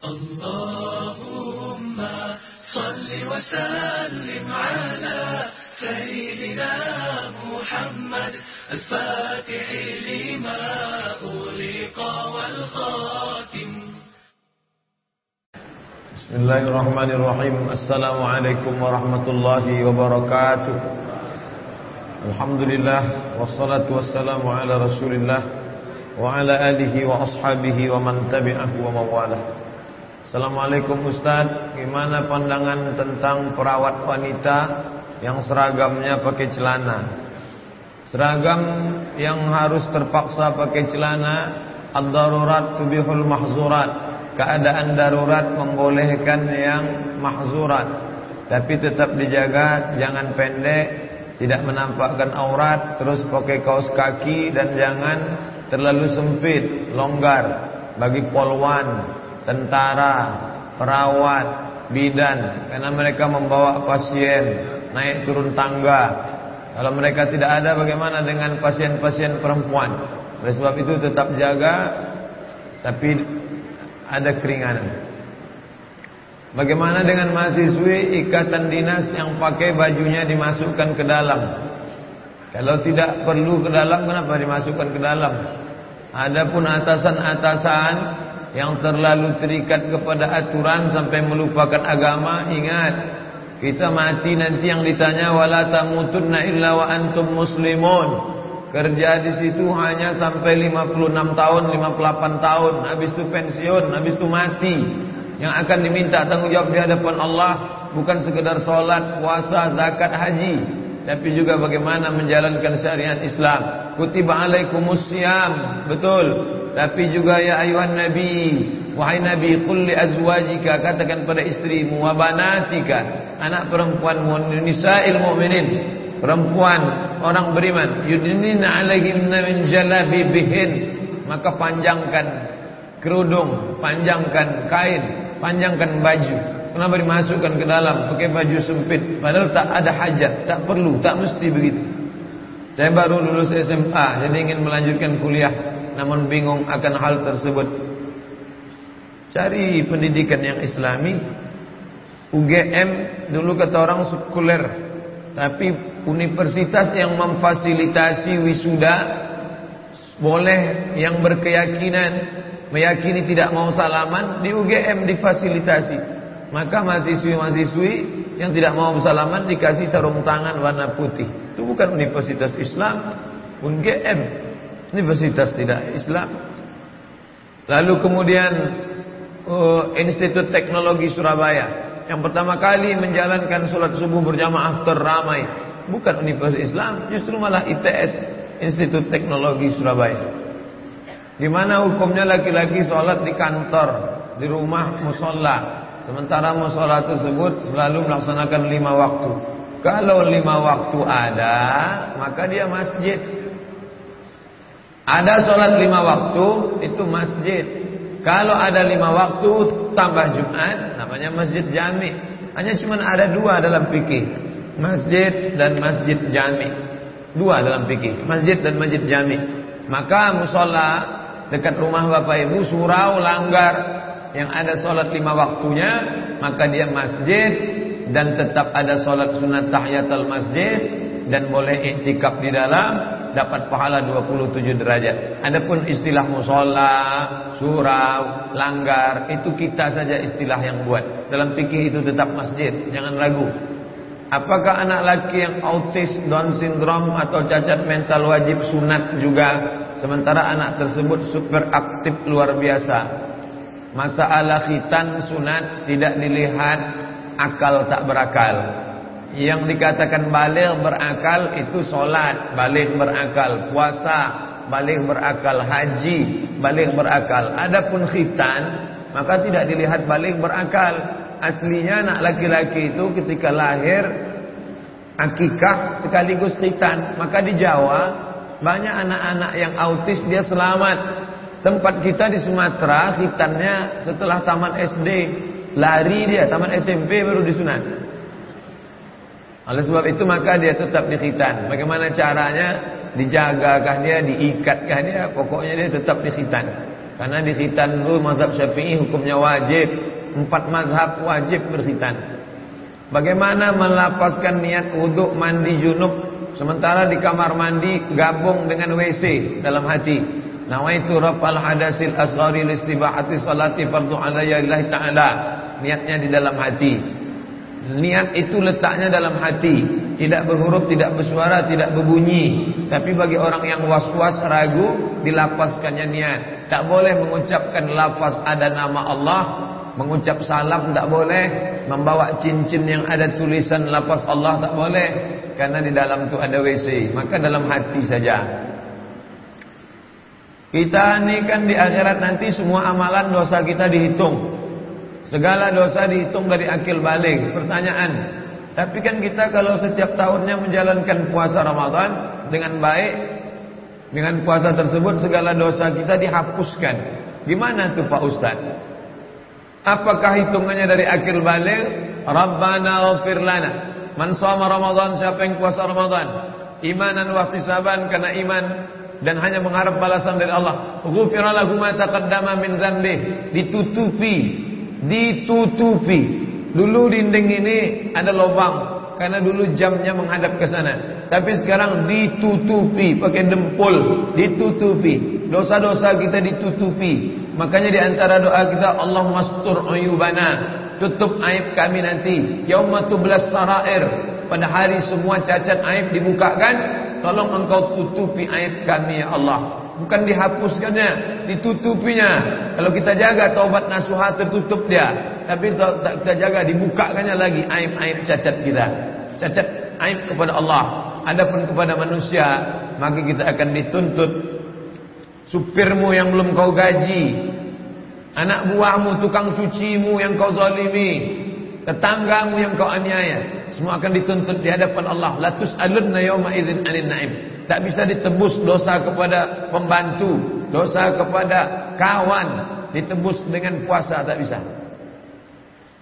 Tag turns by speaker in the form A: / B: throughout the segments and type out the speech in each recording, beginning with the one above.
A: اللهم صل وسلم على سيدنا محمد الفاتح لما أغلق والخاتم.
B: بسم الله الرحمن الرحيم. السلام عليكم ورحمة الله وبركاته. الحمد لله والصلاة والسلام على رسول الله وعلى آله وأصحابه ومن تبعه ومن والاه. Assalamualaikum Ustaz. Gimana pandangan tentang perawat wanita Yang seragamnya pakai celana? Seragam yang harus terpaksa pakai celana Ad-darurat tubihul mahzurat. Keadaan darurat membolehkan yang mahzurat. Tapi tetap dijaga Jangan pendek Tidak menampakkan aurat Terus pakai kaos kaki Dan jangan terlalu sempit Longgar. Bagi polwan tentara, perawat, bidan karena mereka membawa pasien naik turun tangga. Kalau mereka tidak ada bagaimana dengan pasien-pasien perempuan? Oleh sebab itu tetap jaga tapi ada keringanan. Bagaimana dengan mahasiswi ikatan dinas yang pakai bajunya dimasukkan ke dalam? Kalau tidak perlu ke dalam kenapa dimasukkan ke dalam? Adapun atasan-atasan yang terlalu terikat kepada aturan sampai melupakan agama ingat kita mati nanti yang ditanya wala tamutunna illa wa antum muslimun? Kerja di situ hanya sampai 56 tahun 58 tahun. Habis itu pensiun habis itu mati. Yang akan diminta tanggungjawab di hadapan Allah bukan sekedar salat puasa zakat haji tapi juga bagaimana menjalankan syariat Islam. Kutiba alaikumus betul tapi juga ya ayuhan nabi wahai nabi qul azwajika katakan pada istrimu wa banatika anak perempuanmu nisa'il mu'minin perempuan orang beriman yudnina alaihinna min jalabibihin maka panjangkan kerudung panjangkan kain panjangkan baju. Kenapa dimasukkan ke dalam pakai baju sempit? Padahal tak ada hajat tak perlu tak mesti begitu. Saya baru lulus SMA jadi ingin melanjutkan kuliah namun bingung akan hal tersebut. Cari pendidikan yang islami. UGM dulu kata orang sekuler. Tapi universitas yang memfasilitasi wisuda boleh yang berkeyakinan meyakini tidak mau salaman di UGM difasilitasi. Maka mahasiswi-mahasiswi yang tidak mau salaman dikasih sarung tangan warna putih. Itu bukan universitas Islam, UGM universitas tidak Islam. Lalu kemudian uh, Institut Teknologi Surabaya yang pertama kali menjalankan sholat subuh berjamaah teramai bukan universitas Islam, justru malah ITS Institut Teknologi Surabaya. Gimana hukumnya laki-laki sholat di kantor, di rumah musola, sementara musola tersebut selalu melaksanakan lima waktu. Kalau lima waktu ada, maka dia masjid. Ada sholat lima waktu itu masjid. Kalau ada lima waktu tambah Jumat namanya masjid jami. Hanya cuma ada dua dalam fikih. Masjid dan masjid jami. Dua dalam fikih. Masjid dan masjid jami. Maka musola dekat rumah bapak ibu surau langgar yang ada sholat lima waktunya maka dia masjid dan tetap ada sholat sunat tahiyatul masjid dan boleh iktikaf di dalam dapat pahala 27 derajat. Adapun istilah musola, surau, langgar, itu kita saja istilah yang buat. Dalam fikih itu tetap masjid, jangan ragu. Apakah anak laki yang autis, Down syndrome atau cacat mental wajib sunat juga sementara anak tersebut super aktif luar biasa. Masalah khitan sunat tidak dilihat akal tak berakal. Yang dikatakan balik berakal itu solat, balik berakal, puasa, balik berakal, haji, balik berakal. Adapun khitan, maka tidak dilihat balik berakal. Aslinya anak laki-laki itu ketika lahir akikah sekaligus khitan. Maka di Jawa banyak anak-anak yang autis dia selamat. Tempat kita di Sumatera khitannya setelah tamat SD lari dia tamat SMP baru disunat. Oleh sebab itu maka dia tetap di khitan. Bagaimana caranya? Dijagakah dia, diikatkah dia? Pokoknya dia tetap di khitan. Karena di khitan dulu mazhab Syafi'i hukumnya wajib. Empat mazhab wajib berkhitan. Bagaimana melapaskan niat wudhu mandi junub sementara di kamar mandi gabung dengan WC dalam hati. Nawaitu rafal hadasil asghari listibahati salati fardu alayya ta'ala. Niatnya di dalam hati. Niat itu letaknya dalam hati, tidak berhuruf, tidak bersuara, tidak berbunyi. Tapi bagi orang yang was-was ragu, dilapaskannya niat. Tak boleh mengucapkan lafaz ada nama Allah, mengucap salam tak boleh, membawa cincin yang ada tulisan lafaz Allah tak boleh, karena di dalam itu ada WC. Maka dalam hati saja. Kita ini kan di akhirat nanti semua amalan dosa kita dihitung. Segala dosa dihitung dari akil balik. Pertanyaan, tapi kan kita kalau setiap tahunnya menjalankan puasa Ramadan dengan baik, dengan puasa tersebut segala dosa kita dihapuskan. Gimana tuh Pak Ustaz? Apakah hitungannya dari akil balik? Rabbana ghafir lana. Man Ramadan siapa yang puasa Ramadan? Imanan wa ihtisaban karena iman dan hanya mengharap balasan dari Allah. Ghufira lahu ma taqaddama min dzambi. Ditutupi ditutupi. Dulu dinding ini ada lubang karena dulu jamnya menghadap ke sana. Tapi sekarang ditutupi pakai dempul, ditutupi. Dosa-dosa kita ditutupi. Makanya di antara doa kita Allah mastur ayubana, tutup aib kami nanti. Yauma tublas sarair, pada hari semua cacat aib dibukakan, tolong engkau tutupi aib kami ya Allah. Bukan dihapuskannya, ditutupinya. Kalau kita jaga taubat nasuha tertutup dia. Tapi kita jaga dibukakannya lagi aib-aib cacat kita. Cacat aib kepada Allah. Adapun kepada manusia, maka kita akan dituntut supirmu yang belum kau gaji, anak buahmu, tukang cucimu yang kau zalimi, tetanggamu yang kau aniaya, semua akan dituntut di hadapan Allah. Latus alunna yawma idzin anin naim. Tak bisa ditebus dosa kepada pembantu, dosa kepada kawan, ditebus dengan puasa tak bisa.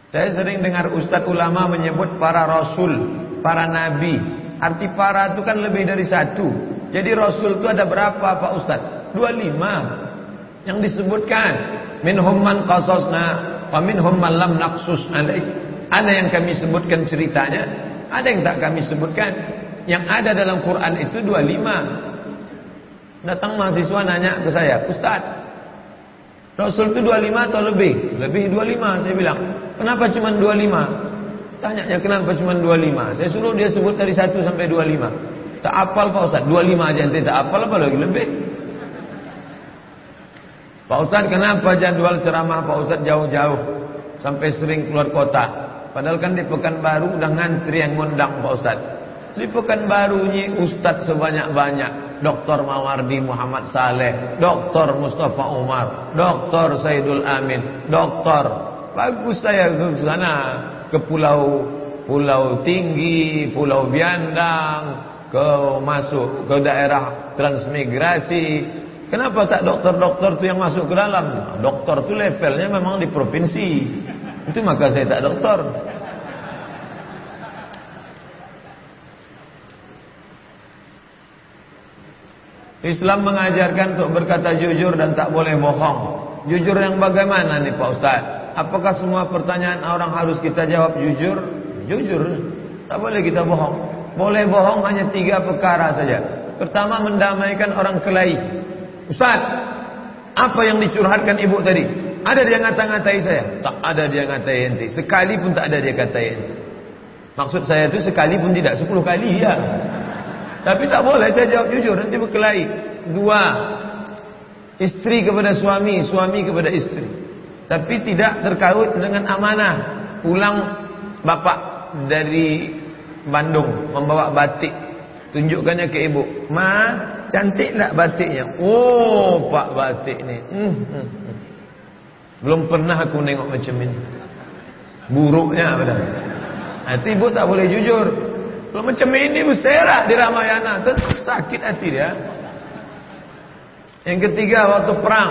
B: Saya sering dengar ustaz ulama menyebut para rasul, para nabi. Arti para itu kan lebih dari satu. Jadi rasul itu ada berapa Pak Ustaz? 25 yang disebutkan. Minhum man qasasna wa minhum man lam naqsus. Ada yang kami sebutkan ceritanya, ada yang tak kami sebutkan. Yang ada dalam Quran itu 25. Datang mahasiswa nanya ke saya, Ustaz, Rasul itu 25 atau lebih? Lebih 25 saya bilang. Kenapa cuma 25? Tanya kenapa cuma 25? Saya suruh dia sebut dari 1 sampai 25. Tak apal Pak Ustaz, 25 aja nanti tak apal apa lagi lebih? Pak Ustaz kenapa jadwal ceramah Pak Ustaz jauh-jauh sampai sering keluar kota? Padahal kan di Pekanbaru udah ngantri yang ngundang Pak Ustaz. Di Pekanbaru ini ustaz sebanyak-banyak. Dr. Mawardi Muhammad Saleh, Dr. Mustafa Umar, Dr. Saidul Amin, Dr. Bagus saya ke sana ke pulau Pulau Tinggi, Pulau Biandang, ke masuk ke daerah transmigrasi. Kenapa tak dokter-dokter tu yang masuk ke dalam? Dokter tu levelnya memang di provinsi. Itu maka saya tak dokter. Islam mengajarkan untuk berkata jujur dan tak boleh bohong. Jujur yang bagaimana nih Pak Ustaz? Apakah semua pertanyaan orang harus kita jawab jujur? Jujur. Tak boleh kita bohong. Boleh bohong hanya tiga perkara saja. Pertama mendamaikan orang kelahi. Ustaz, apa yang dicurhatkan ibu tadi? Ada dia ngata-ngatai saya? Tak ada dia ngatai ente. Sekali pun tak ada dia katai ente. Maksud saya itu sekali pun tidak, sepuluh kali ya. Tapi tak boleh saya jawab jujur nanti berkelahi. Dua, istri kepada suami, suami kepada istri. Tapi tidak terkait dengan amanah. Pulang bapak dari Bandung membawa batik. Tunjukkannya ke ibu. Ma, cantik tak batiknya? Oh, pak batik ni. Hmm, hmm, hmm. Belum pernah aku nengok macam ini. Buruknya padahal. Nanti ibu tak boleh jujur. Kalau macam ini berserak di Ramayana, tentu sakit hati dia. Yang ketiga waktu perang,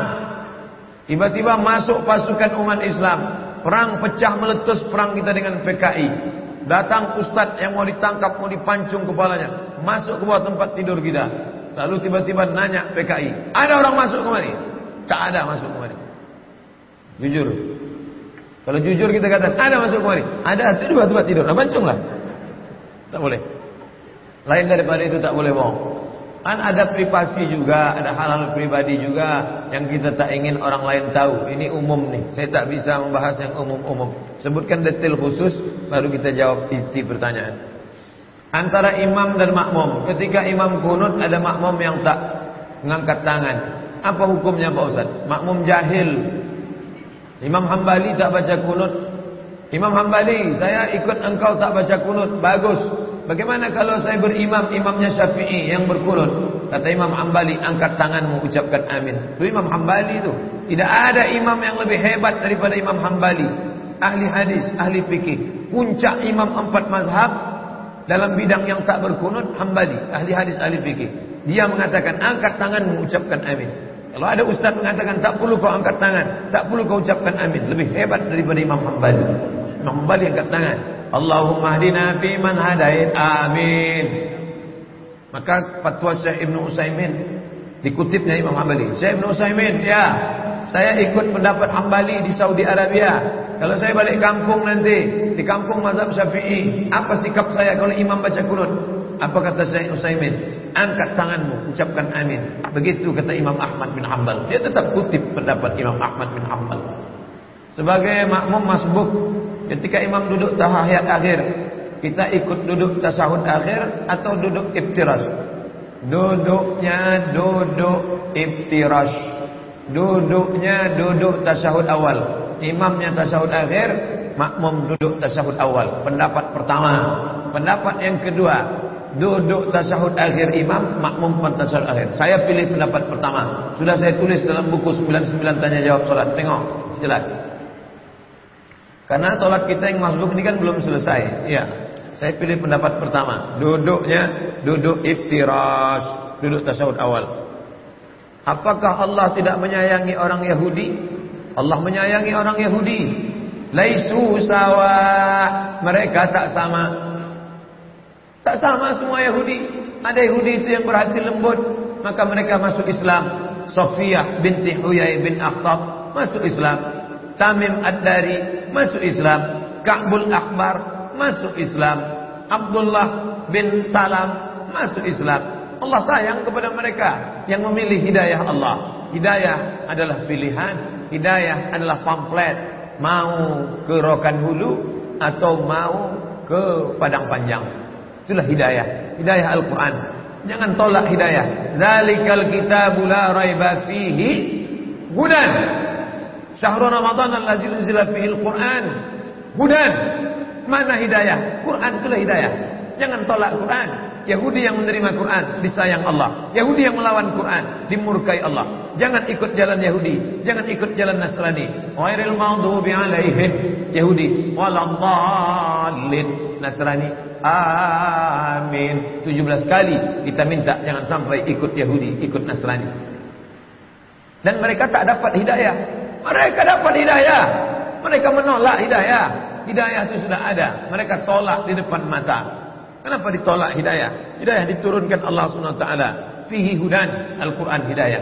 B: tiba-tiba masuk pasukan umat Islam, perang pecah meletus perang kita dengan PKI. Datang ustaz yang mau ditangkap, mau dipancung kepalanya, masuk ke bawah tempat tidur kita. Lalu tiba-tiba nanya PKI, ada orang masuk kemari? Tak ada masuk kemari. Jujur. Kalau jujur kita katakan ada masuk kemari, ada tempat tidur. Nah, bancunglah. Tak boleh. Lain daripada itu tak boleh bohong. Kan ada privasi juga, ada hal-hal pribadi juga yang kita tak ingin orang lain tahu. Ini umum nih. Saya tak bisa membahas yang umum-umum. Sebutkan detail khusus baru kita jawab isi pertanyaan. Antara imam dan makmum. Ketika imam kunut ada makmum yang tak mengangkat tangan. Apa hukumnya Pak Ustaz? Makmum jahil. Imam Hambali tak baca kunut. Imam Hambali, saya ikut engkau tak baca kunut. Bagus. Bagaimana kalau saya berimam imamnya Syafi'i yang berkunut? Kata Imam Hambali, angkat tanganmu ucapkan amin. Itu Imam Hambali itu. Tidak ada imam yang lebih hebat daripada Imam Hambali. Ahli hadis, ahli fikih. Puncak imam empat mazhab dalam bidang yang tak berkunut Hambali, ahli hadis, ahli fikih. Dia mengatakan angkat tanganmu ucapkan amin. Kalau ada ustaz mengatakan tak perlu kau angkat tangan, tak perlu kau ucapkan amin. Lebih hebat daripada Imam Hambali. Imam Hambali angkat tangan. Allahumma hadina fi man hadait. Amin. Maka fatwa Syekh Ibn Utsaimin dikutipnya Imam Hambali. Syekh Ibn Utsaimin, ya, saya ikut pendapat Hambali di Saudi Arabia. Kalau saya balik kampung nanti di kampung mazhab Syafi'i, apa sikap saya kalau imam baca kunut? Apa kata Syekh Utsaimin? Angkat tanganmu, ucapkan amin. Begitu kata Imam Ahmad bin Hanbal. Dia tetap kutip pendapat Imam Ahmad bin Hanbal. Sebagai makmum masbuk, Ketika imam duduk tahiyat akhir, kita ikut duduk tasahud akhir atau duduk iftiras? Duduknya duduk iftiras. Duduknya duduk tasahud awal. Imamnya tasahud akhir, makmum duduk tasahud awal. Pendapat pertama. Pendapat yang kedua, duduk tasahud akhir imam, makmum pun tasahud akhir. Saya pilih pendapat pertama. Sudah saya tulis dalam buku 99 tanya jawab salat. Tengok, jelas. Karena sholat kita yang masbuk ini kan belum selesai. Ya, saya pilih pendapat pertama. Duduknya duduk iftiras, duduk tasawuf awal. Apakah Allah tidak menyayangi orang Yahudi? Allah menyayangi orang Yahudi. Laisu sawa. Mereka tak sama. Tak sama semua Yahudi. Ada Yahudi itu yang berhati lembut, maka mereka masuk Islam. Sofiyah binti Huyai bin Akhtab masuk Islam. Tamim Ad-Dari masuk Islam, Ka'bul Akbar masuk Islam, Abdullah bin Salam masuk Islam. Allah sayang kepada mereka yang memilih hidayah Allah. Hidayah adalah pilihan, hidayah adalah pamflet. Mau ke Rokan Hulu atau mau ke Padang Panjang. Itulah hidayah, hidayah Al-Qur'an. Jangan tolak hidayah. Zalikal kitabul la raiba fihi hudan Syahrul Ramadan allazi unzila fihi al-Qur'an hudan. Mana hidayah? Quran itulah hidayah. Jangan tolak Quran. Yahudi yang menerima Quran disayang Allah. Yahudi yang melawan Quran dimurkai Allah. Jangan ikut jalan Yahudi, jangan ikut jalan Nasrani. Ghairil maghdubi alaihim Yahudi waladhdallin Nasrani. Amin. 17 kali kita minta jangan sampai ikut Yahudi, ikut Nasrani. Dan mereka tak dapat hidayah mereka dapat hidayah. Mereka menolak hidayah. Hidayah itu sudah ada. Mereka tolak di depan mata. Kenapa ditolak hidayah? Hidayah diturunkan Allah SWT. Fihi hudan. Al-Quran hidayah.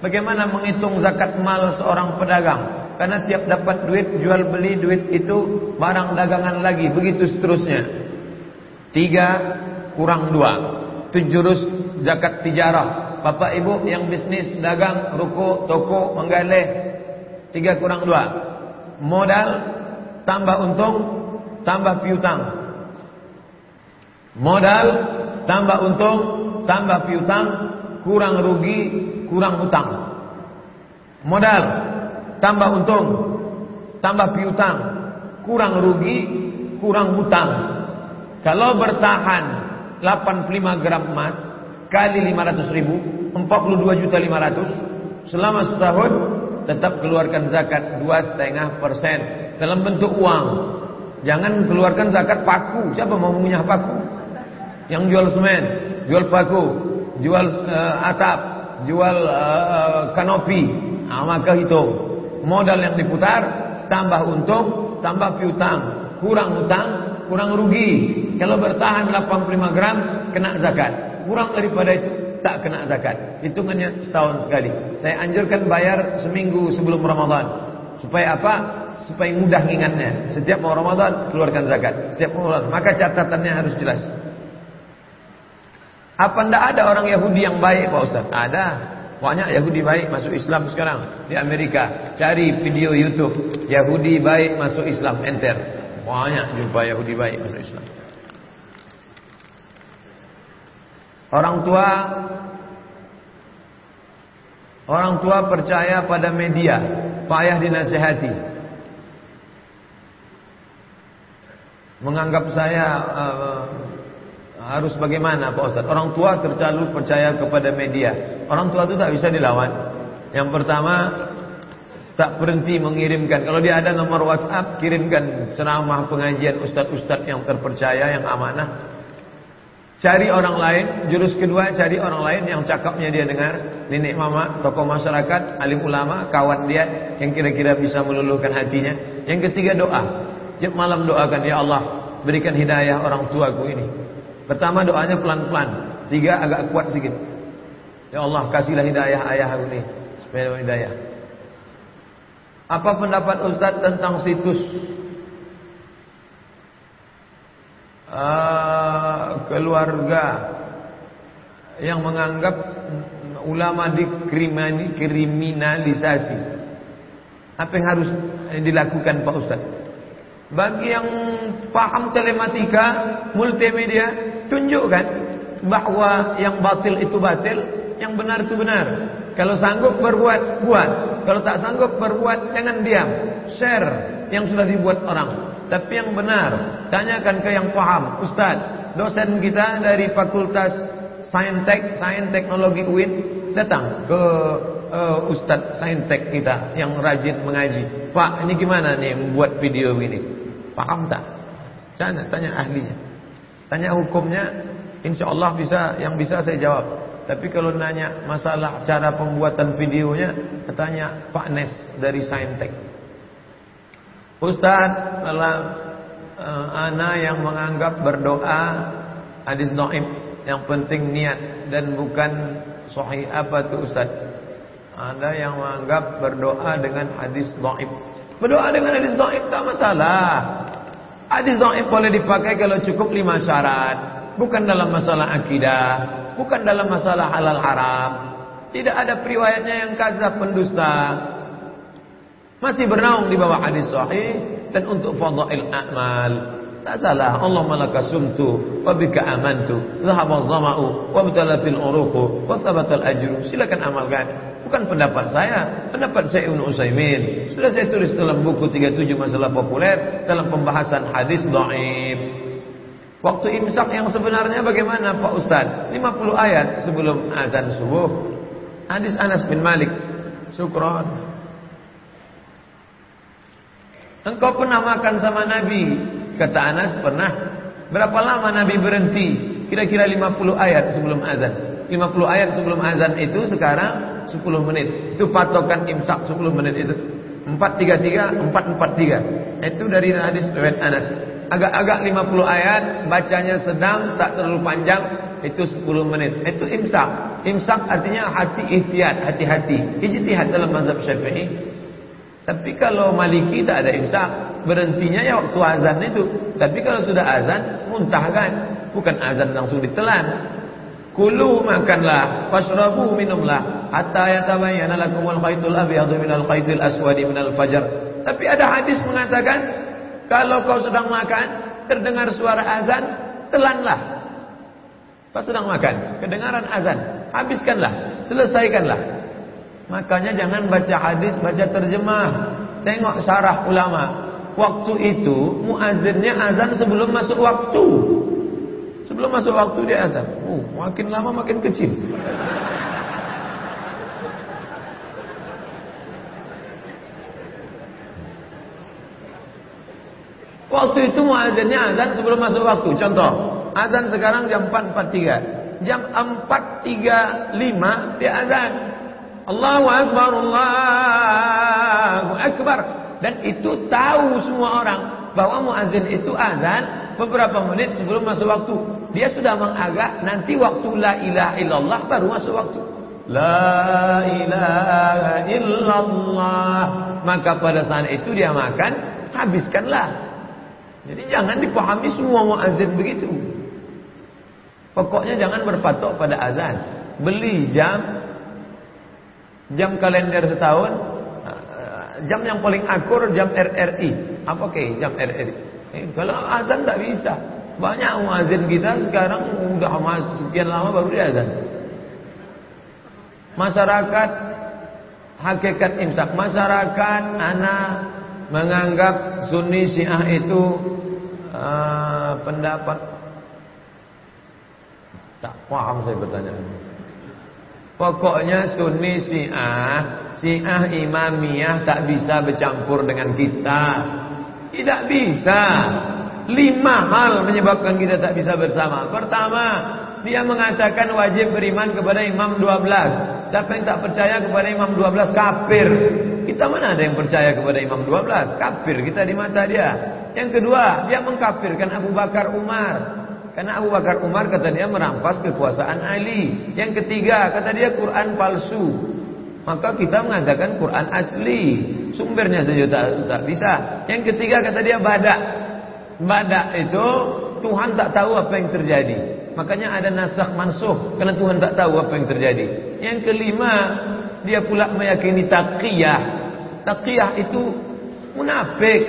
B: Bagaimana menghitung zakat mal seorang pedagang? Karena tiap dapat duit, jual beli duit itu barang dagangan lagi. Begitu seterusnya. Tiga kurang dua. Itu jurus zakat tijarah. Bapak ibu yang bisnis, dagang, ruko, toko, menggalih, Tiga kurang dua. Modal tambah untung tambah piutang. Modal tambah untung tambah piutang kurang rugi kurang hutang. Modal tambah untung tambah piutang kurang rugi kurang hutang. Kalau bertahan 85 gram emas kali 500 ribu 42 juta 500 selama setahun tetap keluarkan zakat dua setengah persen dalam bentuk uang. Jangan keluarkan zakat paku. Siapa mau punya paku? Yang jual semen, jual paku, jual uh, atap, jual uh, kanopi. Nah, maka itu modal yang diputar tambah untung, tambah piutang, kurang utang, kurang rugi. Kalau bertahan 85 gram kena zakat. Kurang daripada itu tak kena zakat. Hitungannya setahun sekali. Saya anjurkan bayar seminggu sebelum Ramadan. Supaya apa? Supaya mudah ingatnya. Setiap mau Ramadan keluarkan zakat. Setiap mau Ramadan, maka catatannya harus jelas. Apa ndak ada orang Yahudi yang baik Pak Ustaz? Ada. Banyak Yahudi baik masuk Islam sekarang di Amerika. Cari video YouTube Yahudi baik masuk Islam enter. Banyak jumpa Yahudi baik masuk Islam. Orang tua Orang tua percaya pada media, payah dinasehati. Menganggap saya uh, harus bagaimana Pak Ustaz? Orang tua terlalu percaya kepada media. Orang tua itu tak bisa dilawan. Yang pertama, tak berhenti mengirimkan. Kalau dia ada nomor WhatsApp, kirimkan ceramah pengajian ustaz-ustaz yang terpercaya, yang amanah. Cari orang lain, jurus kedua cari orang lain yang cakapnya dia dengar, nenek mama, tokoh masyarakat, alim ulama, kawan dia yang kira-kira bisa meluluhkan hatinya. Yang ketiga doa. Malam doakan ya Allah, berikan hidayah orang tuaku ini. Pertama doanya pelan-pelan, tiga agak kuat sedikit. Ya Allah, kasihlah hidayah ayah aku ini supaya hidayah. Apa pendapat Ustaz tentang situs uh, keluarga yang menganggap ulama dikriminalisasi. Apa yang harus dilakukan Pak Ustaz? Bagi yang paham telematika, multimedia, tunjukkan bahwa yang batil itu batil, yang benar itu benar. Kalau sanggup berbuat, buat. Kalau tak sanggup berbuat, jangan diam. Share yang sudah dibuat orang. Tapi yang benar, tanyakan ke yang paham. Ustaz, dosen kita dari Fakultas Saintek, Sains Teknologi UIN datang ke uh, Ustaz Saintek kita yang rajin mengaji. Pak, ini gimana nih membuat video ini? Paham tak? Tanya, tanya ahlinya. Tanya hukumnya, insya Allah bisa, yang bisa saya jawab. Tapi kalau nanya masalah cara pembuatan videonya, tanya Pak Nes dari Saintek. Ustaz adalah uh, ana yang menganggap berdoa hadis dhaif yang penting niat dan bukan sahih apa tu Ustaz? Ada yang menganggap berdoa dengan hadis dhaif. Berdoa dengan hadis dhaif tak masalah. Hadis dhaif boleh dipakai kalau cukup lima syarat. Bukan dalam masalah akidah, bukan dalam masalah halal haram. Tidak ada periwayatnya yang kazab pendusta. Masih bernaung di bawah hadis sahih dan untuk fadail amal. Tak salah. Allah malaka sumtu wa bika amantu. Zahaba zama'u wa bitalatil uruqu wa thabatal ajru. Silakan amalkan. Bukan pendapat saya, pendapat saya Ibnu Utsaimin. Sudah saya tulis dalam buku 37 masalah populer dalam pembahasan hadis dhaif. Waktu imsak yang sebenarnya bagaimana Pak Ustaz? 50 ayat sebelum azan subuh. Hadis Anas bin Malik. Syukran. Engkau pernah makan sama Nabi? Kata Anas, pernah. Berapa lama Nabi berhenti? Kira-kira 50 ayat sebelum azan. 50 ayat sebelum azan itu sekarang 10 menit. Itu patokan imsak 10 menit itu. 433, 443. Itu dari hadis riwayat Anas. Agak-agak 50 ayat, bacanya sedang, tak terlalu panjang, itu 10 menit. Itu imsak. Imsak artinya hati ihtiyat, hati-hati. Ijtihad dalam mazhab Syafi'i. Tapi kalau maliki tak ada imsak, berhentinya ya waktu azan itu. Tapi kalau sudah azan, muntahkan. Bukan azan langsung ditelan. Kulu makanlah, fashrabu minumlah, hatta yatabayyana lakumul khaytul abyadu minal khaytil aswadi minal fajar. Tapi ada hadis mengatakan, kalau kau sedang makan, terdengar suara azan, telanlah. Pas sedang makan, kedengaran azan, habiskanlah, selesaikanlah. Makanya jangan baca hadis, baca terjemah. Tengok syarah ulama. Waktu itu muazzinnya azan sebelum masuk waktu. Sebelum masuk waktu dia azan. Oh, makin lama makin kecil. Waktu itu muazzinnya azan sebelum masuk waktu. Contoh, azan sekarang jam 4.43. Jam 4.35 dia azan. Allahu Akbar, Allahu Akbar. Dan itu tahu semua orang bahwa muazin itu azan beberapa menit sebelum masuk waktu. Dia sudah mengagak nanti waktu la ilaha illallah baru masuk waktu. La ilaha illallah maka pada saat itu dia makan, habiskanlah. Jadi jangan dipahami semua muazin begitu. Pokoknya jangan berpatok pada azan. Beli jam jam kalender setahun, jam yang paling akur jam RRI. Apa ke jam RRI? Eh, kalau azan tak bisa. Banyak muazin kita sekarang udah sekian lama baru dia azan. Masyarakat hakikat imsak masyarakat anak menganggap Sunni Syiah itu uh, pendapat tak paham saya bertanya. Pokoknya Sunni Syiah, Syiah Imamiyah tak bisa bercampur dengan kita. Tidak bisa. Lima hal menyebabkan kita tak bisa bersama. Pertama, dia mengatakan wajib beriman kepada Imam 12. Siapa yang tak percaya kepada Imam 12 kafir. Kita mana ada yang percaya kepada Imam 12? Kafir kita di mata dia. Yang kedua, dia mengkafirkan Abu Bakar Umar. Karena Abu Bakar Umar kata dia merampas kekuasaan Ali. Yang ketiga, kata dia Quran palsu. Maka kita mengatakan Quran asli. Sumbernya saja tak, tak bisa. Yang ketiga kata dia badak. Badak itu Tuhan tak tahu apa yang terjadi. Makanya ada nasakh mansuh karena Tuhan tak tahu apa yang terjadi. Yang kelima, dia pula meyakini taqiyah. Taqiyah itu munafik.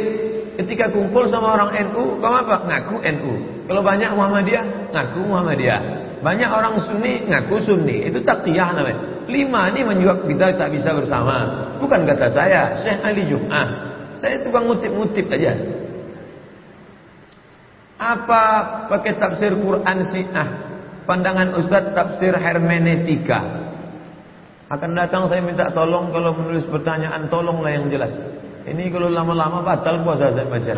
B: Ketika kumpul sama orang NU, kamu apa? Ngaku NU. Kalau banyak Muhammadiyah, ngaku Muhammadiyah. Banyak orang Sunni, ngaku Sunni. Itu taqiyah namanya. Lima ini menjawab kita tak bisa bersama. Bukan kata saya, Syekh Ali Jum'ah. Saya tukang ngutip-ngutip saja. Apa pakai tafsir Quran Syiah? Pandangan Ustaz tafsir hermeneutika. Akan datang saya minta tolong kalau menulis pertanyaan tolonglah yang jelas. Ini kalau lama-lama batal puasa saya baca.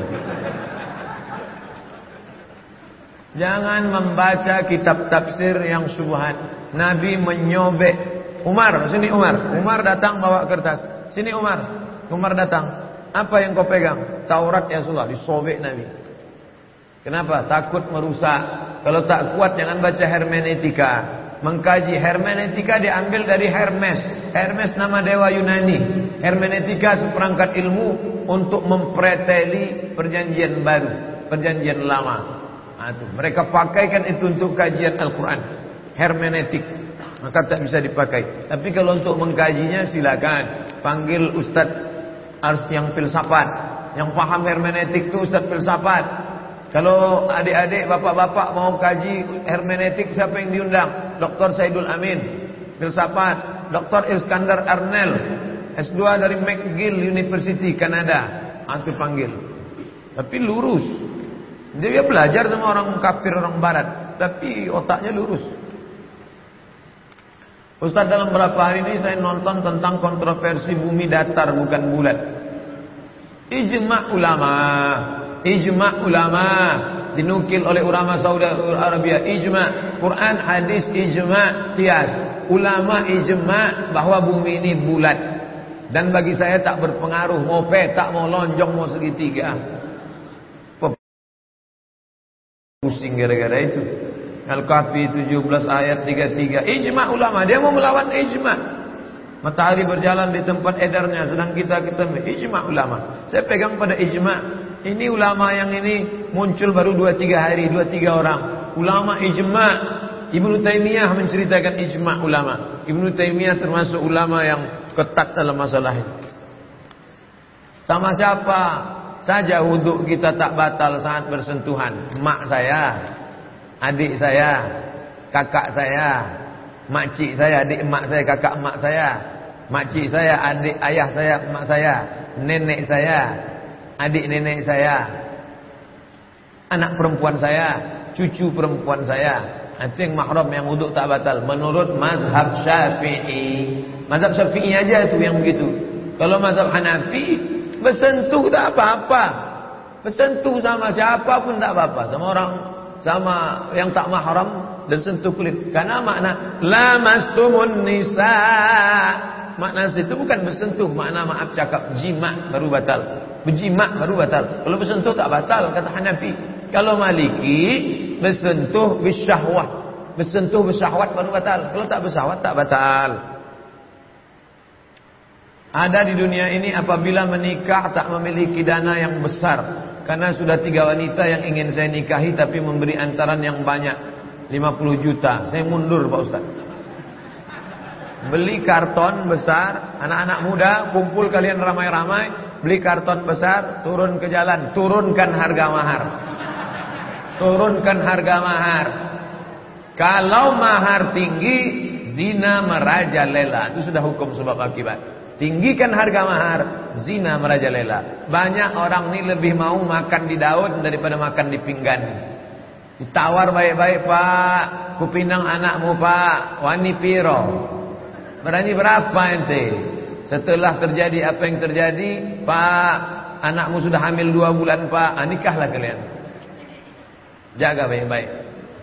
B: Jangan membaca kitab tafsir yang subhan. Nabi menyobek Umar, sini Umar. Umar datang bawa kertas. Sini Umar. Umar datang. Apa yang kau pegang? Taurat ya Rasulullah, disobek Nabi. Kenapa? Takut merusak. Kalau tak kuat jangan baca hermeneutika. Mengkaji hermeneutika diambil dari Hermes. Hermes nama dewa Yunani. Hermeneutika seperangkat ilmu untuk mempreteli perjanjian baru, perjanjian lama. Nah, itu. Mereka pakaikan itu untuk kajian Al-Quran. Hermeneutik. Maka tak bisa dipakai. Tapi kalau untuk mengkajinya silakan. Panggil Ustadz yang filsafat. Yang paham hermeneutik itu Ustadz filsafat. Kalau adik-adik, bapak-bapak mau kaji hermeneutik siapa yang diundang? Dr. Saidul Amin, filsafat, Dr. Iskandar Arnel, S2 dari McGill University, Kanada. Aku ah, panggil. Tapi lurus. Dia belajar sama orang kafir orang barat, tapi otaknya lurus. Ustaz dalam beberapa hari ini saya nonton tentang kontroversi bumi datar bukan bulat. Ijma ulama ijma ulama. Dinukil oleh ulama Saudi Arabia. Ijma Quran hadis ijma qiyas ulama ijma bahwa bumi ini bulat. Dan bagi saya tak berpengaruh. Mau petak mau lonjong mau segitiga. Pusing gara-gara itu. Al-Kahfi 17 ayat 33 ijma ulama. Dia mau melawan ijma. Matahari berjalan di tempat edarnya. Sedang kita kita ijma ulama. Saya pegang pada ijma ini ulama yang ini muncul baru 2-3 hari, 2-3 orang. Ulama ijma. Ibnu Taimiyah menceritakan ijma ulama. Ibnu Taimiyah termasuk ulama yang ketat dalam masalah ini. Sama siapa saja wudhu kita tak batal saat bersentuhan. Mak saya, adik saya, kakak saya, makcik saya, adik emak saya, kakak emak saya, makcik saya, adik ayah saya, emak saya, nenek saya, adik nenek saya, anak perempuan saya, cucu perempuan saya. Itu yang mahram yang wuduk tak batal menurut mazhab Syafi'i. Mazhab Syafi'i aja itu yang begitu. Kalau mazhab Hanafi bersentuh tak apa-apa. Bersentuh sama siapa pun tak apa-apa. Sama orang sama yang tak mahram dan sentuh kulit. Karena makna lamastumun nisa. Makna itu bukan bersentuh, makna maaf cakap jima baru batal. Berjimak baru batal. Kalau bersentuh tak batal kata Hanafi. Kalau Maliki bersentuh bisyahwah. Bersentuh bersyahwat baru batal. Kalau tak bersyahwat tak batal. Ada di dunia ini apabila menikah tak memiliki dana yang besar karena sudah tiga wanita yang ingin saya nikahi tapi memberi antaran yang banyak 50 juta. Saya mundur Pak Ustaz. Beli karton besar, anak-anak muda kumpul kalian ramai-ramai, beli karton besar, turun ke jalan, turunkan harga mahar. Turunkan harga mahar. Kalau mahar tinggi, zina merajalela. Itu sudah hukum sebab akibat. Tinggikan harga mahar, zina merajalela. Banyak orang ini lebih mau makan di daun daripada makan di pinggan. Ditawar baik-baik, Pak. Kupinang anakmu, Pak. Wani piro. Berani berapa ente? Setelah terjadi apa yang terjadi, Pak, anakmu sudah hamil dua bulan, Pak. Ah, nikahlah kalian. Jaga baik-baik.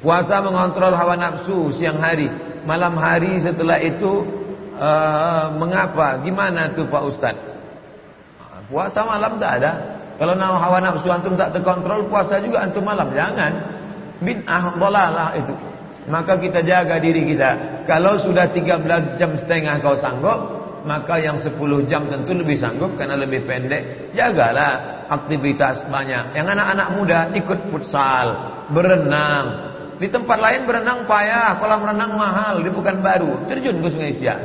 B: Puasa mengontrol hawa nafsu siang hari. Malam hari setelah itu, uh, mengapa? Gimana tuh Pak Ustaz? Puasa malam tak ada. Kalau hawa nafsu antum tak terkontrol, puasa juga antum malam. Jangan. Bid'ah, dolalah itu. Maka kita jaga diri kita. Kalau sudah 13 jam setengah kau sanggup, maka yang 10 jam tentu lebih sanggup karena lebih pendek. Jagalah aktivitas banyak. Yang anak-anak muda ikut futsal, berenang. Di tempat lain berenang payah, kolam renang mahal, di bukan baru. Terjun ke Sungai Siak.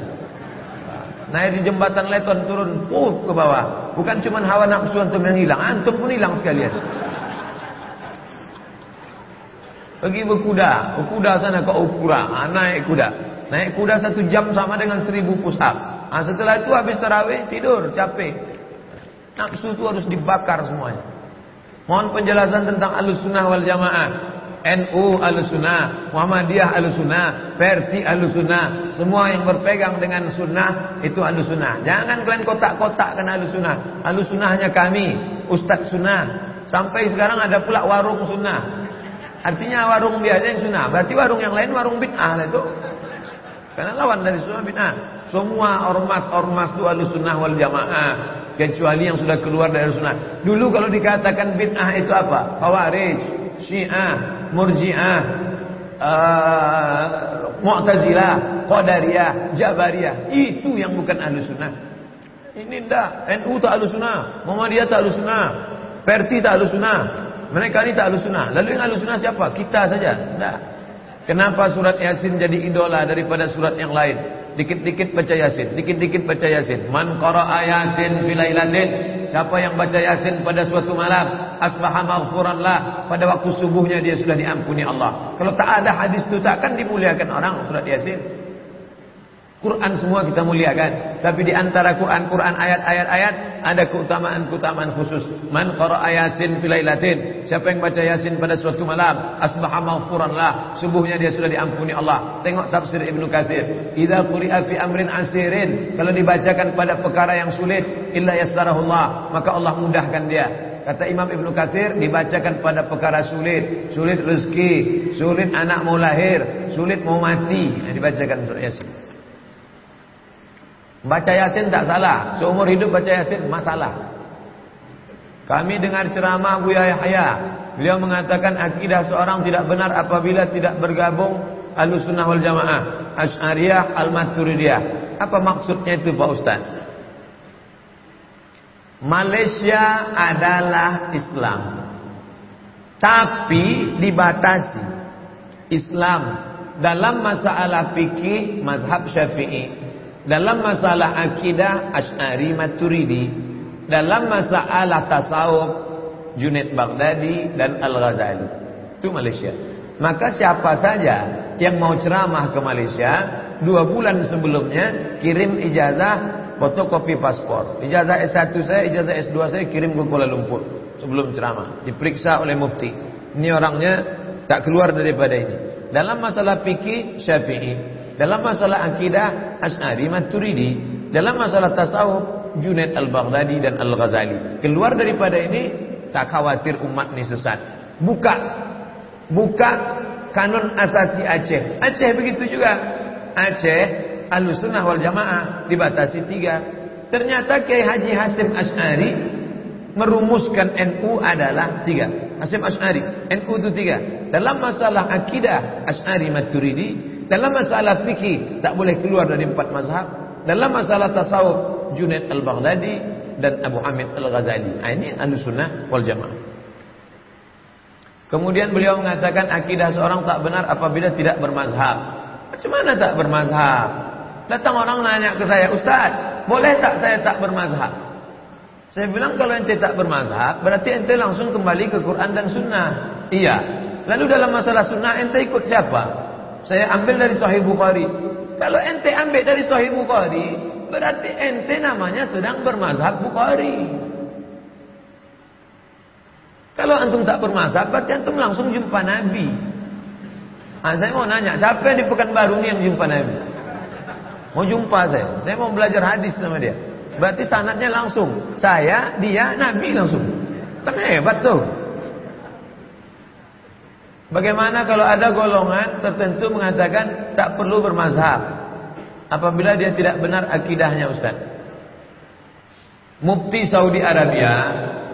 B: Naik di jembatan Leton turun put ke bawah. Bukan cuma hawa nafsu antum yang hilang, antum pun hilang sekalian. Pergi berkuda, berkuda sana ke Ukura, ha, naik kuda. Naik kuda satu jam sama dengan seribu push up. Ha, setelah itu habis tarawih tidur, capek. Nafsu itu harus dibakar semuanya. Mohon penjelasan tentang alus sunnah wal jamaah. NU alus sunnah, Muhammadiyah alus sunnah, Perti alus sunnah. Semua yang berpegang dengan sunnah itu alus sunnah. Jangan kalian kotak-kotakkan alus sunnah. Alus sunnah hanya kami, Ustadz sunnah. Sampai sekarang ada pula warung sunnah. Artinya warung dia yang sunnah. Berarti warung yang lain warung bid'ah itu. Karena lawan dari sunnah bid'ah. Semua ormas-ormas itu ahlu sunnah wal jamaah. Kecuali yang sudah keluar dari sunnah. Dulu kalau dikatakan bid'ah itu apa? Khawarij, Syiah, Murji'ah, uh, Mu'tazilah, Qadariyah, Jabariyah. Itu yang bukan ahlu sunnah. Ini enggak. NU tak ahlu sunnah. Muhammadiyah tak ahlu sunnah. Perti tak ahlu sunnah. Mereka ini tak sunnah. Lalu yang sunnah siapa? Kita saja. Tidak. Kenapa surat Yasin jadi idola daripada surat yang lain? Dikit-dikit baca Yasin, dikit-dikit baca Yasin. Man qara'a Yasin fi lailatin, siapa yang baca Yasin pada suatu malam, asbaha maghfuran lah, pada waktu subuhnya dia sudah diampuni Allah. Kalau tak ada hadis itu takkan dimuliakan orang surat Yasin. Quran semua kita muliakan. Tapi di antara Quran, Quran ayat-ayat ayat ada keutamaan-keutamaan khusus. Man qara'a Yasin fil. Siapa yang baca Yasin pada suatu malam, asbaha maghfuran lah. Subuhnya dia sudah diampuni Allah. Tengok tafsir Ibnu Katsir. Idza quri'a fi amrin asirin, kalau dibacakan pada perkara yang sulit, illa yassarahullah, maka Allah mudahkan dia. Kata Imam Ibnu Katsir dibacakan pada perkara sulit, sulit rezeki, sulit anak mau lahir, sulit mau mati, dibacakan surah Yasin. Baca Yasin tak salah. Seumur hidup baca Yasin masalah. Kami dengar ceramah Buya Yahya. Beliau mengatakan akidah seorang tidak benar apabila tidak bergabung Ahlussunnah wal Jamaah, Asy'ariyah, Al-Maturidiyah. Apa maksudnya itu Pak Ustaz? Malaysia adalah Islam. Tapi dibatasi Islam dalam masalah fikih mazhab Syafi'i dalam masalah akidah Ash'ari Maturidi dalam masalah tasawuf Junaid Baghdadi dan Al-Ghazali itu Malaysia. Maka siapa saja yang mau ceramah ke Malaysia dua bulan sebelumnya kirim ijazah fotokopi paspor. Ijazah S1 saya ijazah S2 saya kirim ke Kuala Lumpur sebelum ceramah. Diperiksa oleh mufti. Ini orangnya tak keluar daripada ini. Dalam masalah fikih Syafi'i dalam masalah akidah Ash'ari Maturidi, dalam masalah tasawuf Junaid Al-Baghdadi dan Al-Ghazali. Keluar daripada ini tak khawatir umat ini sesat. Buka buka kanun asasi Aceh. Aceh begitu juga. Aceh Ahlussunnah wal Jamaah dibatasi tiga. Ternyata Kiai Haji Hasim Ash'ari merumuskan NU adalah tiga. Hasim Ash'ari, NU itu tiga. Dalam masalah akidah Ash'ari Maturidi, dalam masalah fikih tak boleh keluar dari empat mazhab. Dalam masalah tasawuf Junaid Al-Baghdadi dan Abu Hamid Al-Ghazali. Nah, ini Ahlussunnah wal Jamaah. Kemudian beliau mengatakan akidah seorang tak benar apabila tidak bermazhab. Macam mana tak bermazhab? Datang orang nanya ke saya, Ustaz, boleh tak saya tak bermazhab? Saya bilang kalau ente tak bermazhab, berarti ente langsung kembali ke Quran dan Sunnah. Iya. Lalu dalam masalah Sunnah ente ikut siapa? Saya ambil dari Sahih Bukhari. Kalau ente ambil dari Sahih Bukhari, berarti ente namanya sedang bermazhab Bukhari. Kalau antum tak bermazhab, berarti antum langsung jumpa Nabi. Nah, saya mau nanya, siapa yang di Pekanbaru ini yang jumpa Nabi? Mau jumpa saya. Saya mau belajar hadis sama dia. Berarti sanatnya langsung. Saya, dia, Nabi langsung. Kan hebat tuh. Bagaimana kalau ada golongan tertentu mengatakan tak perlu bermazhab. Apabila dia tidak benar akidahnya Ustaz. Mufti Saudi Arabia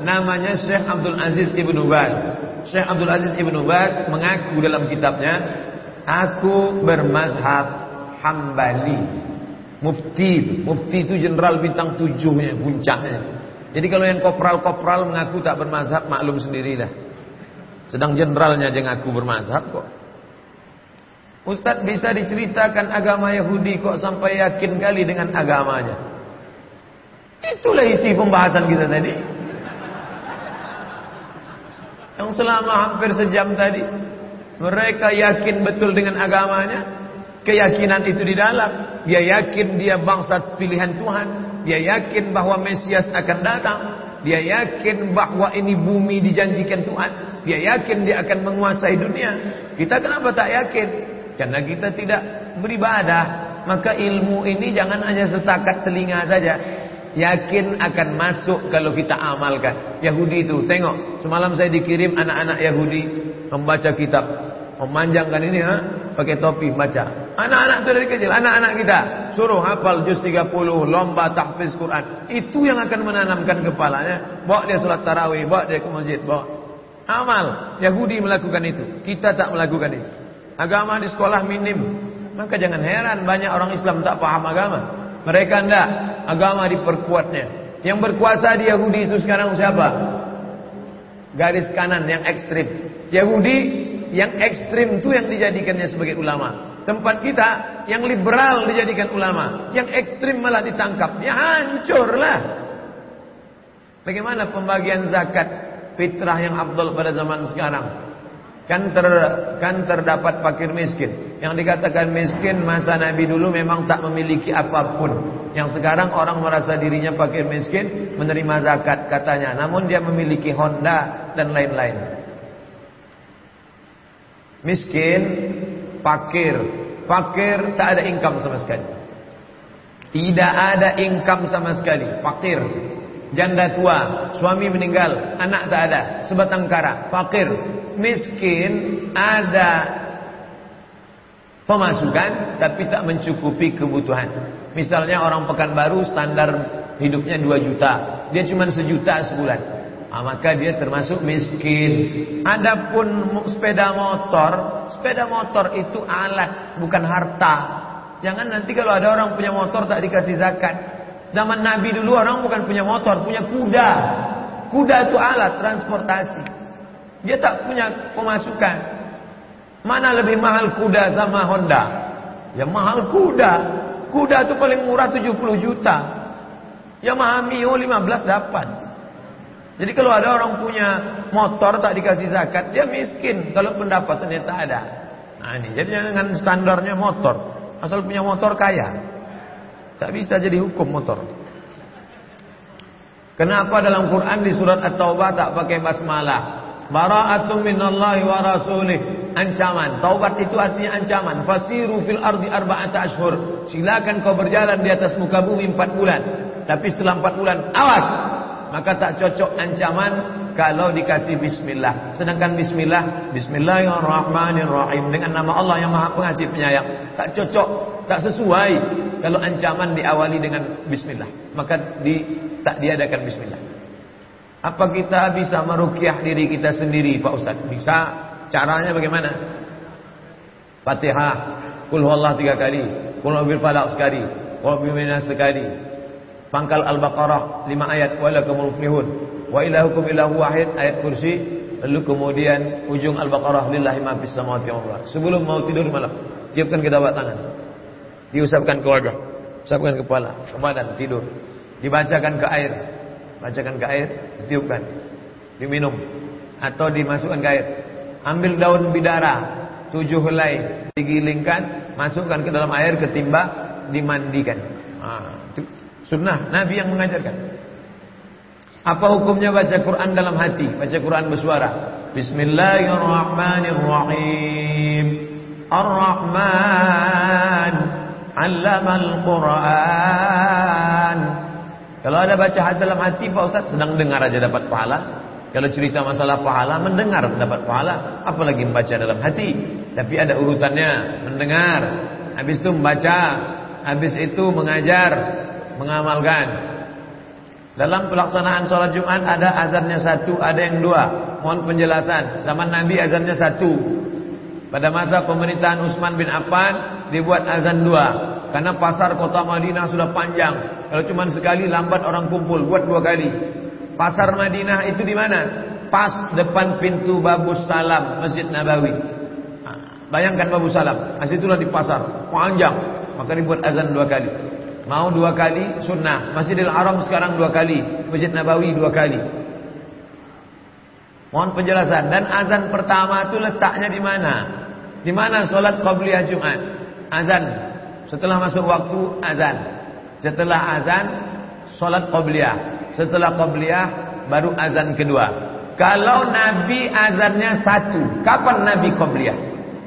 B: namanya Syekh Abdul Aziz Ibn Baz. Syekh Abdul Aziz Ibn Baz mengaku dalam kitabnya, aku bermazhab Hambali. Mufti Mufti itu jenderal bintang tujuhnya, puncaknya. Jadi kalau yang kopral-kopral mengaku tak bermazhab, maklum sendirilah. Sedang jenderalnya aja ngaku bermazhab kok. Ustaz bisa diceritakan agama Yahudi kok sampai yakin kali dengan agamanya. Itulah isi pembahasan kita tadi. Yang selama hampir sejam tadi. Mereka yakin betul dengan agamanya. Keyakinan itu di dalam. Dia yakin dia bangsa pilihan Tuhan. Dia yakin bahwa Mesias akan datang. Dia yakin bahwa ini bumi dijanjikan Tuhan. Dia yakin dia akan menguasai dunia. Kita kenapa tak yakin? Karena kita tidak beribadah. Maka ilmu ini jangan hanya setakat telinga saja. Yakin akan masuk kalau kita amalkan. Yahudi itu, tengok. Semalam saya dikirim anak-anak Yahudi membaca kitab. Memanjangkan ini, ha? Pakai topi baca. Anak-anak itu dari kecil, anak-anak kita suruh hafal juz 30, lomba tahfiz Quran. Itu yang akan menanamkan kepalanya. Bawa dia salat tarawih, bawa dia ke masjid, bawa. Amal. Yahudi melakukan itu. Kita tak melakukan itu. Agama di sekolah minim. Maka jangan heran banyak orang Islam tak paham agama. Mereka enggak. Agama diperkuatnya. Yang berkuasa di Yahudi itu sekarang siapa? Garis kanan yang ekstrim. Yahudi yang ekstrim itu yang dijadikannya sebagai ulama. Tempat kita yang liberal dijadikan ulama, yang ekstrim malah ditangkap. Ya hancurlah. Bagaimana pembagian zakat fitrah yang abdul pada zaman sekarang? Kan ter, kan terdapat fakir miskin. Yang dikatakan miskin masa Nabi dulu memang tak memiliki apa pun. Yang sekarang orang merasa dirinya fakir miskin menerima zakat katanya. Namun dia memiliki Honda dan lain-lain. Miskin, fakir. Fakir tak ada income sama sekali. Tidak ada income sama sekali. Fakir. Janda tua, suami meninggal, anak tak ada, sebatang kara, fakir. Miskin ada pemasukan tapi tak mencukupi kebutuhan. Misalnya orang Pekanbaru standar hidupnya 2 juta, dia cuma sejuta sebulan. Ah, maka dia termasuk miskin. Adapun sepeda motor, sepeda motor itu alat, bukan harta. Jangan nanti kalau ada orang punya motor tak dikasih zakat. Zaman Nabi dulu orang bukan punya motor, punya kuda. Kuda itu alat transportasi. Dia tak punya pemasukan. Mana lebih mahal kuda sama Honda? Ya mahal kuda. Kuda itu paling murah 70 juta. Yamaha Mio 15 dapat. Jadi kalau ada orang punya motor tak dikasih zakat, dia miskin kalau pendapatannya tak ada. Nah ini, jadi jangan standarnya motor. Asal punya motor kaya. Tak bisa jadi hukum motor. Kenapa dalam Quran di surat At-Taubah tak pakai basmalah? Bara'atum minallahi wa rasulih. Ancaman. Taubat itu artinya ancaman. Fasiru fil ardi arba'ata ashur. Silakan kau berjalan di atas muka bumi empat bulan. Tapi setelah empat bulan, awas maka tak cocok ancaman kalau dikasih bismillah. Sedangkan bismillah, bismillahirrahmanirrahim dengan nama Allah yang Maha Pengasih Penyayang. Tak cocok, tak sesuai kalau ancaman diawali dengan bismillah. Maka di tak diadakan bismillah. Apa kita bisa merukyah diri kita sendiri, Pak Ustaz? Bisa. Caranya bagaimana? Fatihah, Kul tiga kali, Kul falak sekali, Kul huwallah sekali. Pangkal Al-Baqarah 5 ayat walakumul muflihun. Wa ilahukum ilahu wahid ayat kursi. Lalu kemudian ujung Al-Baqarah lillahi ma fis samawati wal Sebelum mau tidur malam, tiupkan ke telapak tangan. Diusapkan ke wajah, usapkan ke kepala, ke badan, tidur. Dibacakan ke air. Bacakan ke air, ditiupkan. Diminum atau dimasukkan ke air. Ambil daun bidara, tujuh helai, digilingkan, masukkan ke dalam air, ketimba, dimandikan. Ah, Sunnah Nabi yang mengajarkan. Apa hukumnya baca Quran dalam hati? Baca Quran bersuara. Bismillahirrahmanirrahim. Ar-Rahman 'allamal Quran. Kalau ada baca dalam hati Pak Ustaz sedang dengar aja dapat pahala. Kalau cerita masalah pahala mendengar dapat pahala, apalagi membaca dalam hati. Tapi ada urutannya, mendengar, habis itu membaca, habis itu mengajar, mengamalkan. Dalam pelaksanaan sholat Jumat ada azannya satu, ada yang dua. Mohon penjelasan. Zaman Nabi azannya satu. Pada masa pemerintahan Utsman bin Affan dibuat azan dua. Karena pasar kota Madinah sudah panjang. Kalau cuma sekali lambat orang kumpul, buat dua kali. Pasar Madinah itu di mana? Pas depan pintu Babus Salam Masjid Nabawi. Bayangkan Babus Salam, itulah di pasar, panjang. Maka dibuat azan dua kali. Mau dua kali sunnah. Masjidil Haram sekarang dua kali. Masjid Nabawi dua kali. Mohon penjelasan. Dan azan pertama itu letaknya di mana? Di mana solat qabliyah Jumat? Azan. Setelah masuk waktu azan. Setelah azan solat qabliyah. Setelah qabliyah baru azan kedua. Kalau Nabi azannya satu, kapan Nabi qabliyah?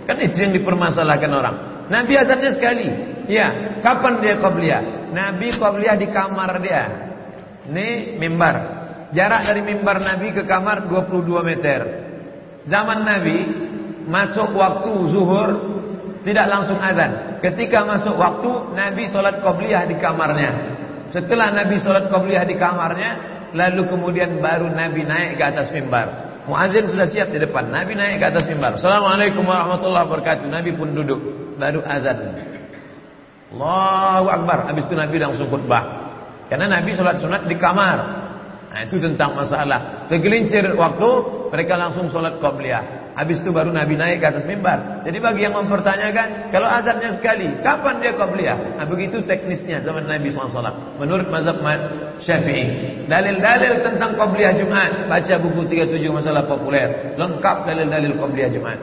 B: Kan itu yang dipermasalahkan orang. Nabi azannya sekali. Ya, kapan dia qabliyah? Nabi qabliyah di kamar dia. Ini mimbar. Jarak dari mimbar Nabi ke kamar 22 meter. Zaman Nabi masuk waktu zuhur tidak langsung azan. Ketika masuk waktu Nabi solat qabliyah di kamarnya. Setelah Nabi solat qabliyah di kamarnya, lalu kemudian baru Nabi naik ke atas mimbar. Muazin sudah siap di depan. Nabi naik ke atas mimbar. Assalamualaikum warahmatullahi wabarakatuh. Nabi pun duduk. Baru azan. Allahu Akbar. Habis itu Nabi langsung khutbah. Karena Nabi sholat sunat di kamar. Nah itu tentang masalah. Tergelincir waktu, mereka langsung sholat qobliyah. Habis itu baru Nabi naik ke atas mimbar. Jadi bagi yang mempertanyakan, kalau azannya sekali, kapan dia qobliyah? Nah begitu teknisnya zaman Nabi SAW. Menurut mazhab Syafi'i. Dalil-dalil tentang qobliyah Jumat. Baca buku 37 masalah populer. Lengkap dalil-dalil qobliyah Jumat.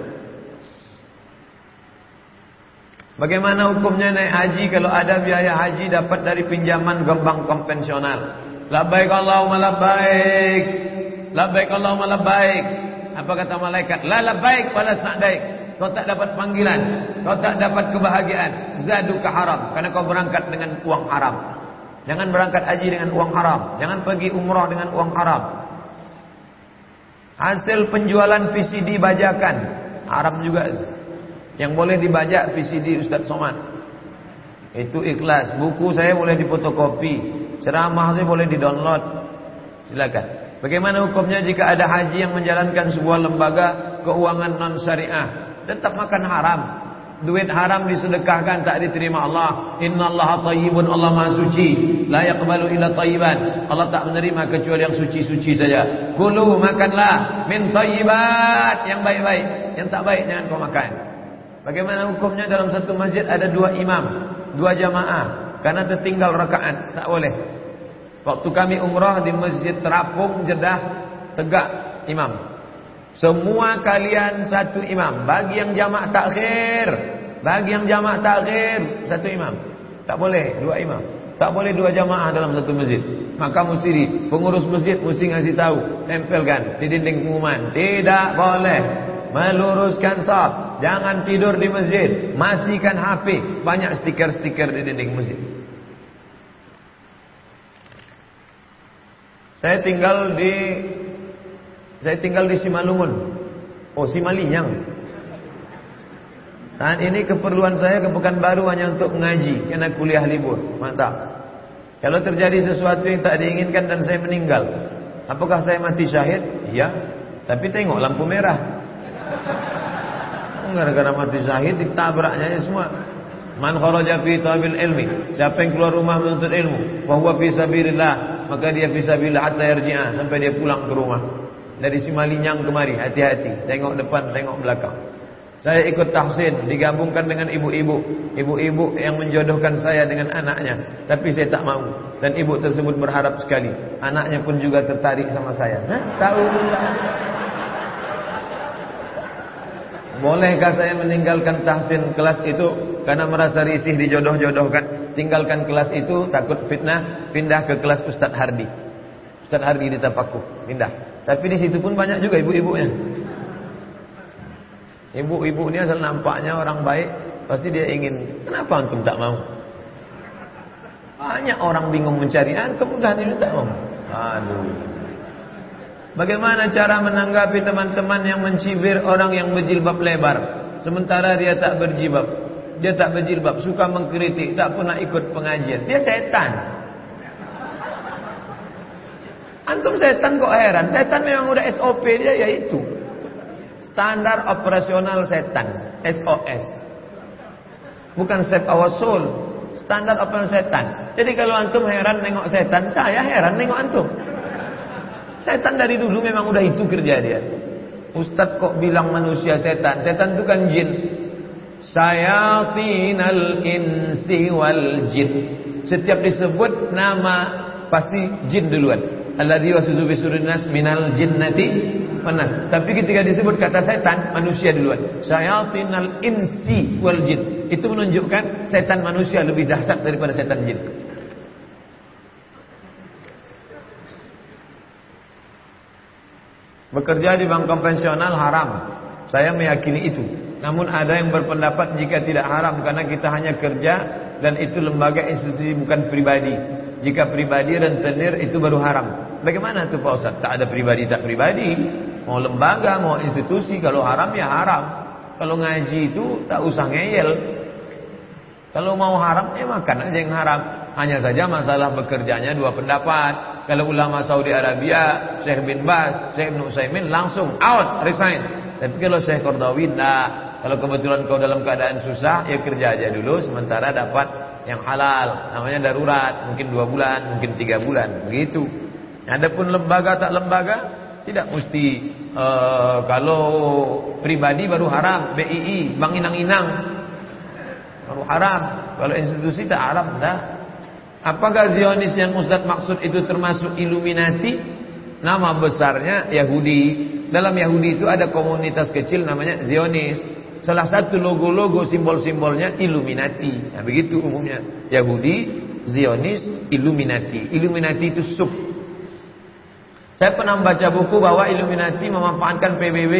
B: Bagaimana hukumnya naik haji kalau ada biaya haji dapat dari pinjaman gembang konvensional? Labbaik Allahumma labbaik. Labbaik Allahumma labbaik. Apa kata malaikat? La labbaik wala sa'daik. Kau tak dapat panggilan, kau tak dapat kebahagiaan. Zaduka haram karena kau berangkat dengan uang haram. Jangan berangkat haji dengan uang haram, jangan pergi umrah dengan uang haram. Hasil penjualan VCD bajakan haram juga. Yang boleh dibajak VCD Ustaz Somad. Itu ikhlas. Buku saya boleh dipotokopi. Ceramah saya boleh di-download. Silakan. Bagaimana hukumnya jika ada haji yang menjalankan sebuah lembaga keuangan non syariah, tetap makan haram. Duit haram disedekahkan tak diterima Allah. Inna Allah tayyibun Allah maha suci. La yaqbalu illa tayyiban. Allah tak menerima kecuali yang suci-suci saja. Kulu makanlah min tayyibat yang baik-baik. Yang tak baik jangan kau makan. Bagaimana hukumnya dalam satu masjid ada dua imam, dua jamaah, karena tertinggal rakaat, tak boleh. Waktu kami umrah di masjid Terapung, Jeddah, tegak imam. Semua kalian satu imam. Bagi yang jamaah takhir, bagi yang jamaah takhir, satu imam. Tak boleh dua imam. Tak boleh dua jamaah dalam satu masjid. Maka mesti pengurus masjid mesti ngasih tahu, tempelkan di dinding pengumuman. Tidak boleh meluruskan saf Jangan tidur di masjid. Matikan HP. Banyak stiker-stiker di dinding masjid. Saya tinggal di saya tinggal di Simalungun. Oh, Simalinyang. Saat ini keperluan saya ke Pekanbaru hanya untuk mengaji karena kuliah libur. Mantap. Kalau terjadi sesuatu yang tak diinginkan dan saya meninggal, apakah saya mati syahid? Iya. Tapi tengok lampu merah gara-gara mati syahid ditabraknya semua. Man kharaja fi tabil ilmi, siapa yang keluar rumah menuntut ilmu, fa huwa fi sabilillah, maka dia fi sabilillah hatta yarji'a sampai dia pulang ke rumah. Dari Simalinyang kemari, hati-hati, tengok depan, tengok belakang. Saya ikut tahsin, digabungkan dengan ibu-ibu, ibu-ibu yang menjodohkan saya dengan anaknya, tapi saya tak mau. Dan ibu tersebut berharap sekali, anaknya pun juga tertarik sama saya. Hah? Tahu Bolehkah saya meninggalkan tahsin kelas itu karena merasa risih dijodoh-jodohkan? Tinggalkan kelas itu takut fitnah, pindah ke kelas Ustadz Hardi. Ustadz Hardi di Tapaku, pindah. Tapi di situ pun banyak juga ibu-ibunya. Ibu-ibu ini asal nampaknya orang baik, pasti dia ingin. Kenapa antum tak mau? Banyak orang bingung mencari, antum mudah ini tak mau. Aduh. Bagaimana cara menanggapi teman-teman yang mencibir orang yang berjilbab lebar sementara dia tak berjilbab? Dia tak berjilbab, suka mengkritik, tak pernah ikut pengajian. Dia setan. Antum setan kok heran? Setan memang udah SOP dia yaitu standar operasional setan, SOS. Bukan save our soul, standar operasional setan. Jadi kalau antum heran nengok setan, saya heran nengok antum. Setan dari dulu memang udah itu kerja dia. Ustadz kok bilang manusia setan? Setan itu kan jin. Sayatinal insi wal jin. Setiap disebut nama pasti jin duluan. Alladhi wasuzu bisurinas minal jinnati manas. Tapi ketika disebut kata setan, manusia duluan. Sayatinal insi wal jin. Itu menunjukkan setan manusia lebih dahsyat daripada setan jin. Bekerja di bank konvensional haram. Saya meyakini itu. Namun ada yang berpendapat jika tidak haram karena kita hanya kerja dan itu lembaga institusi bukan pribadi. Jika pribadi rentenir itu baru haram. Bagaimana itu Pak Ustaz? Tak ada pribadi tak pribadi. Mau lembaga, mau institusi, kalau haram ya haram. Kalau ngaji itu tak usah ngeyel. Kalau mau haram ya makan aja yang haram. Hanya saja masalah bekerjanya dua pendapat. Kalau ulama Saudi Arabia, Syekh bin Baz, Syekh Ibn Utsaimin langsung out, resign. Tapi kalau Syekh Qardawi nah, Kalau kebetulan kau dalam keadaan susah, ya kerja aja dulu sementara dapat yang halal. Namanya darurat, mungkin dua bulan, mungkin tiga bulan, begitu. Adapun lembaga tak lembaga, tidak mesti uh, kalau pribadi baru haram, BII, Bank Inang-Inang baru haram. Kalau institusi tak haram, dah. Apakah Zionis yang Ustaz maksud itu termasuk Illuminati? Nama besarnya Yahudi. Dalam Yahudi itu ada komunitas kecil namanya Zionis. Salah satu logo-logo simbol-simbolnya Illuminati. Nah, begitu umumnya. Yahudi, Zionis, Illuminati. Illuminati itu sub. Saya pernah membaca buku bahwa Illuminati memanfaatkan PBB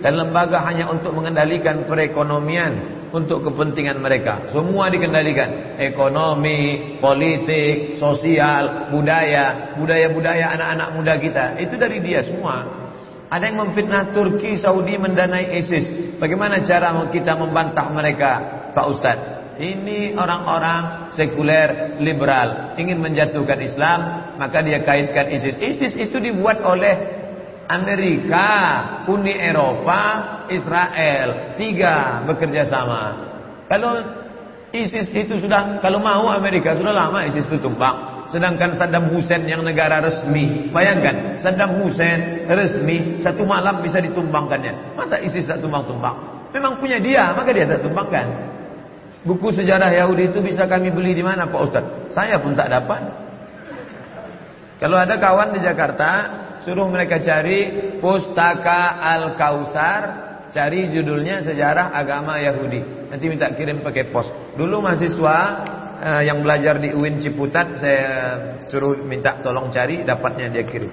B: dan lembaga hanya untuk mengendalikan perekonomian untuk kepentingan mereka. Semua dikendalikan. Ekonomi, politik, sosial, budaya, budaya-budaya anak-anak muda kita. Itu dari dia semua. Ada yang memfitnah Turki, Saudi mendanai ISIS. Bagaimana cara kita membantah mereka, Pak Ustadz? Ini orang-orang sekuler, liberal, ingin menjatuhkan Islam, maka dia kaitkan ISIS. ISIS itu dibuat oleh Amerika, Uni Eropa, Israel, tiga bekerja sama. Kalau ISIS itu sudah, kalau mau Amerika sudah lama ISIS itu tumpang. Sedangkan Saddam Hussein yang negara resmi, bayangkan Saddam Hussein resmi satu malam bisa ditumbangkannya. Masa ISIS tak tumbang-tumbang? Memang punya dia, maka dia tak tumbangkan. Buku sejarah Yahudi itu bisa kami beli di mana Pak Ustaz? Saya pun tak dapat. Kalau ada kawan di Jakarta Suruh mereka cari Pustaka Al-Kautsar, cari judulnya Sejarah Agama Yahudi. Nanti minta kirim pakai pos. Dulu mahasiswa uh, yang belajar di UIN Ciputat saya suruh minta tolong cari, dapatnya dia kirim.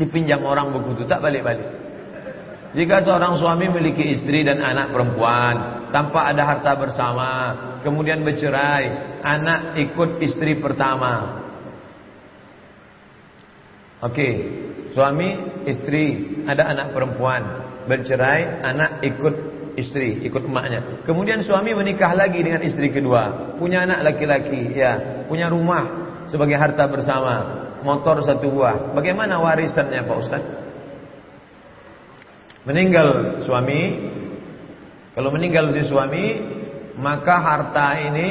B: Dipinjam orang buku itu tak balik-balik. Jika seorang suami memiliki istri dan anak perempuan tanpa ada harta bersama, kemudian bercerai, anak ikut istri pertama, Oke, suami, istri, ada anak perempuan, bercerai, anak ikut istri, ikut emaknya. Kemudian suami menikah lagi dengan istri kedua, punya anak laki-laki, ya, punya rumah sebagai harta bersama, motor satu buah. Bagaimana warisannya Pak Ustaz? Meninggal suami, kalau meninggal si suami, maka harta ini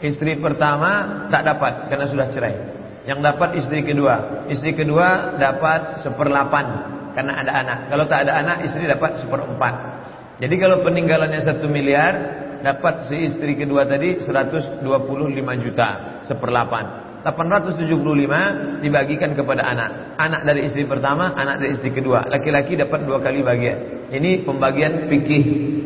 B: istri pertama tak dapat karena sudah cerai. Yang dapat istri kedua. Istri kedua dapat seperlapan karena ada anak. Kalau tak ada anak, istri dapat seperempat. Jadi kalau peninggalannya satu miliar, dapat si istri kedua tadi 125 juta seperlapan. 875 dibagikan kepada anak. Anak dari istri pertama, anak dari istri kedua. Laki-laki dapat dua kali bagian. Ini pembagian fikih.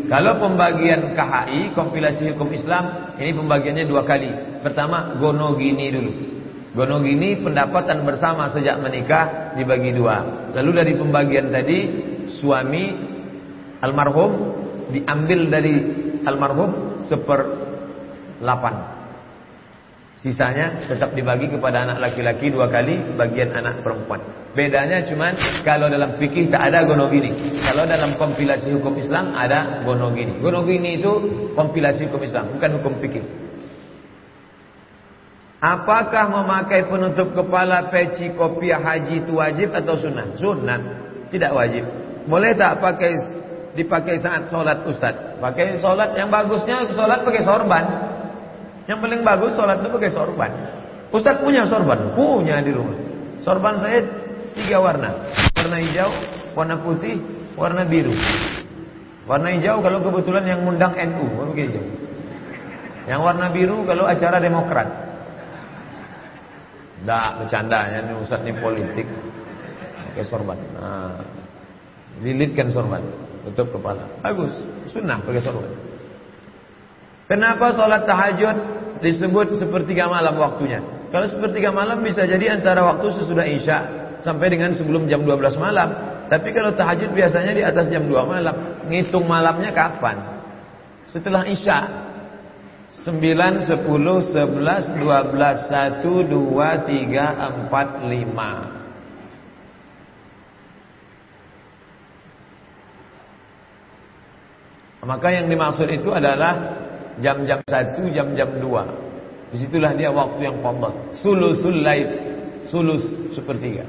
B: Kalau pembagian KHI, kompilasi hukum Islam, ini pembagiannya dua kali. Pertama, gono gini dulu. Gono gini pendapatan bersama sejak menikah dibagi dua. Lalu dari pembagian tadi, suami almarhum diambil dari almarhum seper lapan. Sisanya tetap dibagi kepada anak laki-laki dua kali, bagian anak perempuan. Bedanya cuman kalau dalam fikih tak ada gonogini. Kalau dalam kompilasi hukum Islam ada gonogini. Gonogini itu kompilasi hukum Islam, bukan hukum fikih. Apakah memakai penutup kepala, peci, kopiah haji itu wajib atau sunnah? Sunnah, tidak wajib. Boleh tak pakai dipakai saat sholat ustaz? Pakai sholat yang bagusnya sholat pakai sorban. Yang paling bagus sholat itu pakai sorban. Ustaz punya sorban? Punya di rumah. Sorban saya tiga warna. Warna hijau, warna putih, warna biru. Warna hijau kalau kebetulan yang mengundang NU, begitu. Yang warna biru kalau acara Demokrat. Tidak bercanda ya, ini Ustaz ini politik. Pakai sorban. Nah, lilitkan sorban, tutup kepala. Bagus, sunnah pakai sorban. Kenapa sholat tahajud disebut sepertiga malam waktunya? Kalau sepertiga malam bisa jadi antara waktu sesudah isya sampai dengan sebelum jam 12 malam. Tapi kalau tahajud biasanya di atas jam 2 malam. Ngitung malamnya kapan? Setelah isya. 9, 10, 11, 12, 1, 2, 3, 4, 5. Maka yang dimaksud itu adalah jam-jam satu, jam-jam dua. Di situlah dia waktu yang fadl. Sulusul lail, sulus sepertiga.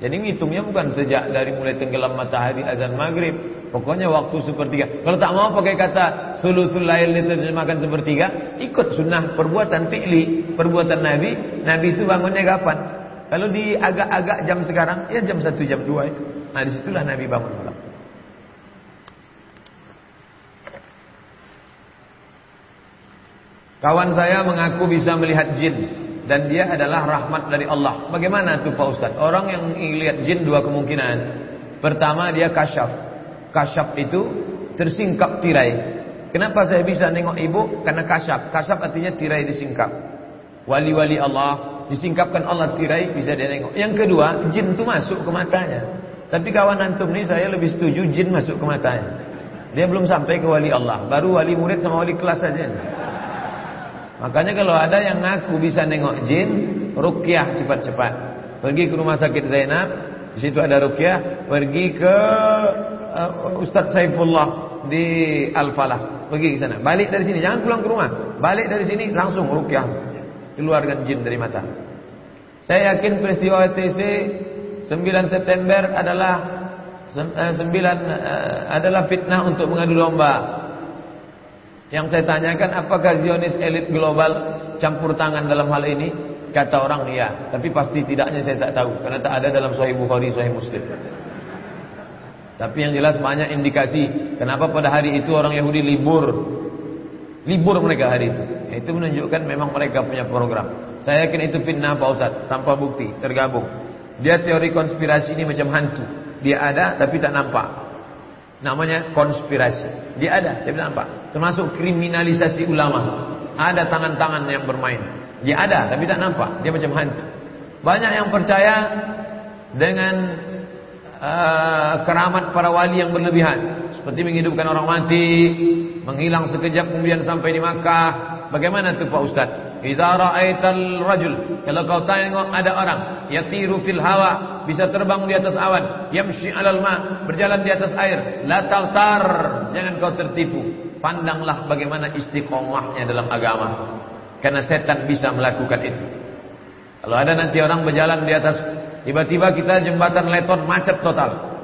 B: Jadi ngitungnya bukan sejak dari mulai tenggelam matahari azan maghrib. Pokoknya waktu sepertiga. Kalau tak mau pakai kata sulusul lail diterjemahkan sepertiga, ikut sunnah perbuatan fi'li, perbuatan Nabi. Nabi itu bangunnya kapan? Kalau di agak-agak jam sekarang, ya jam satu, jam dua itu. Nah di situlah Nabi bangun malam. Kawan saya mengaku bisa melihat jin dan dia adalah rahmat dari Allah. Bagaimana tuh Pak Ustaz? Orang yang lihat jin dua kemungkinan. Pertama dia kasyaf. Kasyaf itu tersingkap tirai. Kenapa saya bisa nengok ibu? Karena kasyaf. Kasyaf artinya tirai disingkap. Wali-wali Allah disingkapkan Allah tirai bisa dia nengok. Yang kedua, jin itu masuk ke matanya. Tapi kawan antum ini saya lebih setuju jin masuk ke matanya. Dia belum sampai ke wali Allah, baru wali murid sama wali kelas saja. Makanya kalau ada yang ngaku bisa nengok jin, rukyah cepat-cepat. Pergi ke rumah sakit Zainab, di situ ada rukyah, pergi ke uh, Ustadz Saifullah di Al-Falah. Pergi ke sana. Balik dari sini, jangan pulang ke rumah. Balik dari sini langsung rukyah. Keluarkan jin dari mata. Saya yakin peristiwa WTC 9 September adalah 9 uh, uh, adalah fitnah untuk mengadu lomba yang saya tanyakan apakah Zionis elit global campur tangan dalam hal ini? Kata orang iya, tapi pasti tidaknya saya tak tahu karena tak ada dalam Sahih Bukhari, Sahih Muslim. Tapi yang jelas banyak indikasi kenapa pada hari itu orang Yahudi libur. Libur mereka hari itu. Itu menunjukkan memang mereka punya program. Saya yakin itu fitnah Pak Ustaz, tanpa bukti, tergabung. Dia teori konspirasi ini macam hantu. Dia ada tapi tak nampak. Namanya konspirasi. Dia ada, dia nampak. Termasuk kriminalisasi ulama. Ada tangan-tangan yang bermain. Dia ada, tapi tak nampak. Dia macam hantu. Banyak yang percaya dengan uh, keramat para wali yang berlebihan. Seperti menghidupkan orang mati, menghilang sekejap kemudian sampai di Makkah. Bagaimana itu Pak Ustaz? Idza ra'aital rajul, kalau kau tengok ada orang yatiru fil hawa, bisa terbang di atas awan, yamshi 'alal ma, berjalan di atas air, la taghtar, jangan kau tertipu. Pandanglah bagaimana istiqomahnya dalam agama. Karena setan bisa melakukan itu. Kalau ada nanti orang berjalan di atas, tiba-tiba kita jembatan Leton macet total.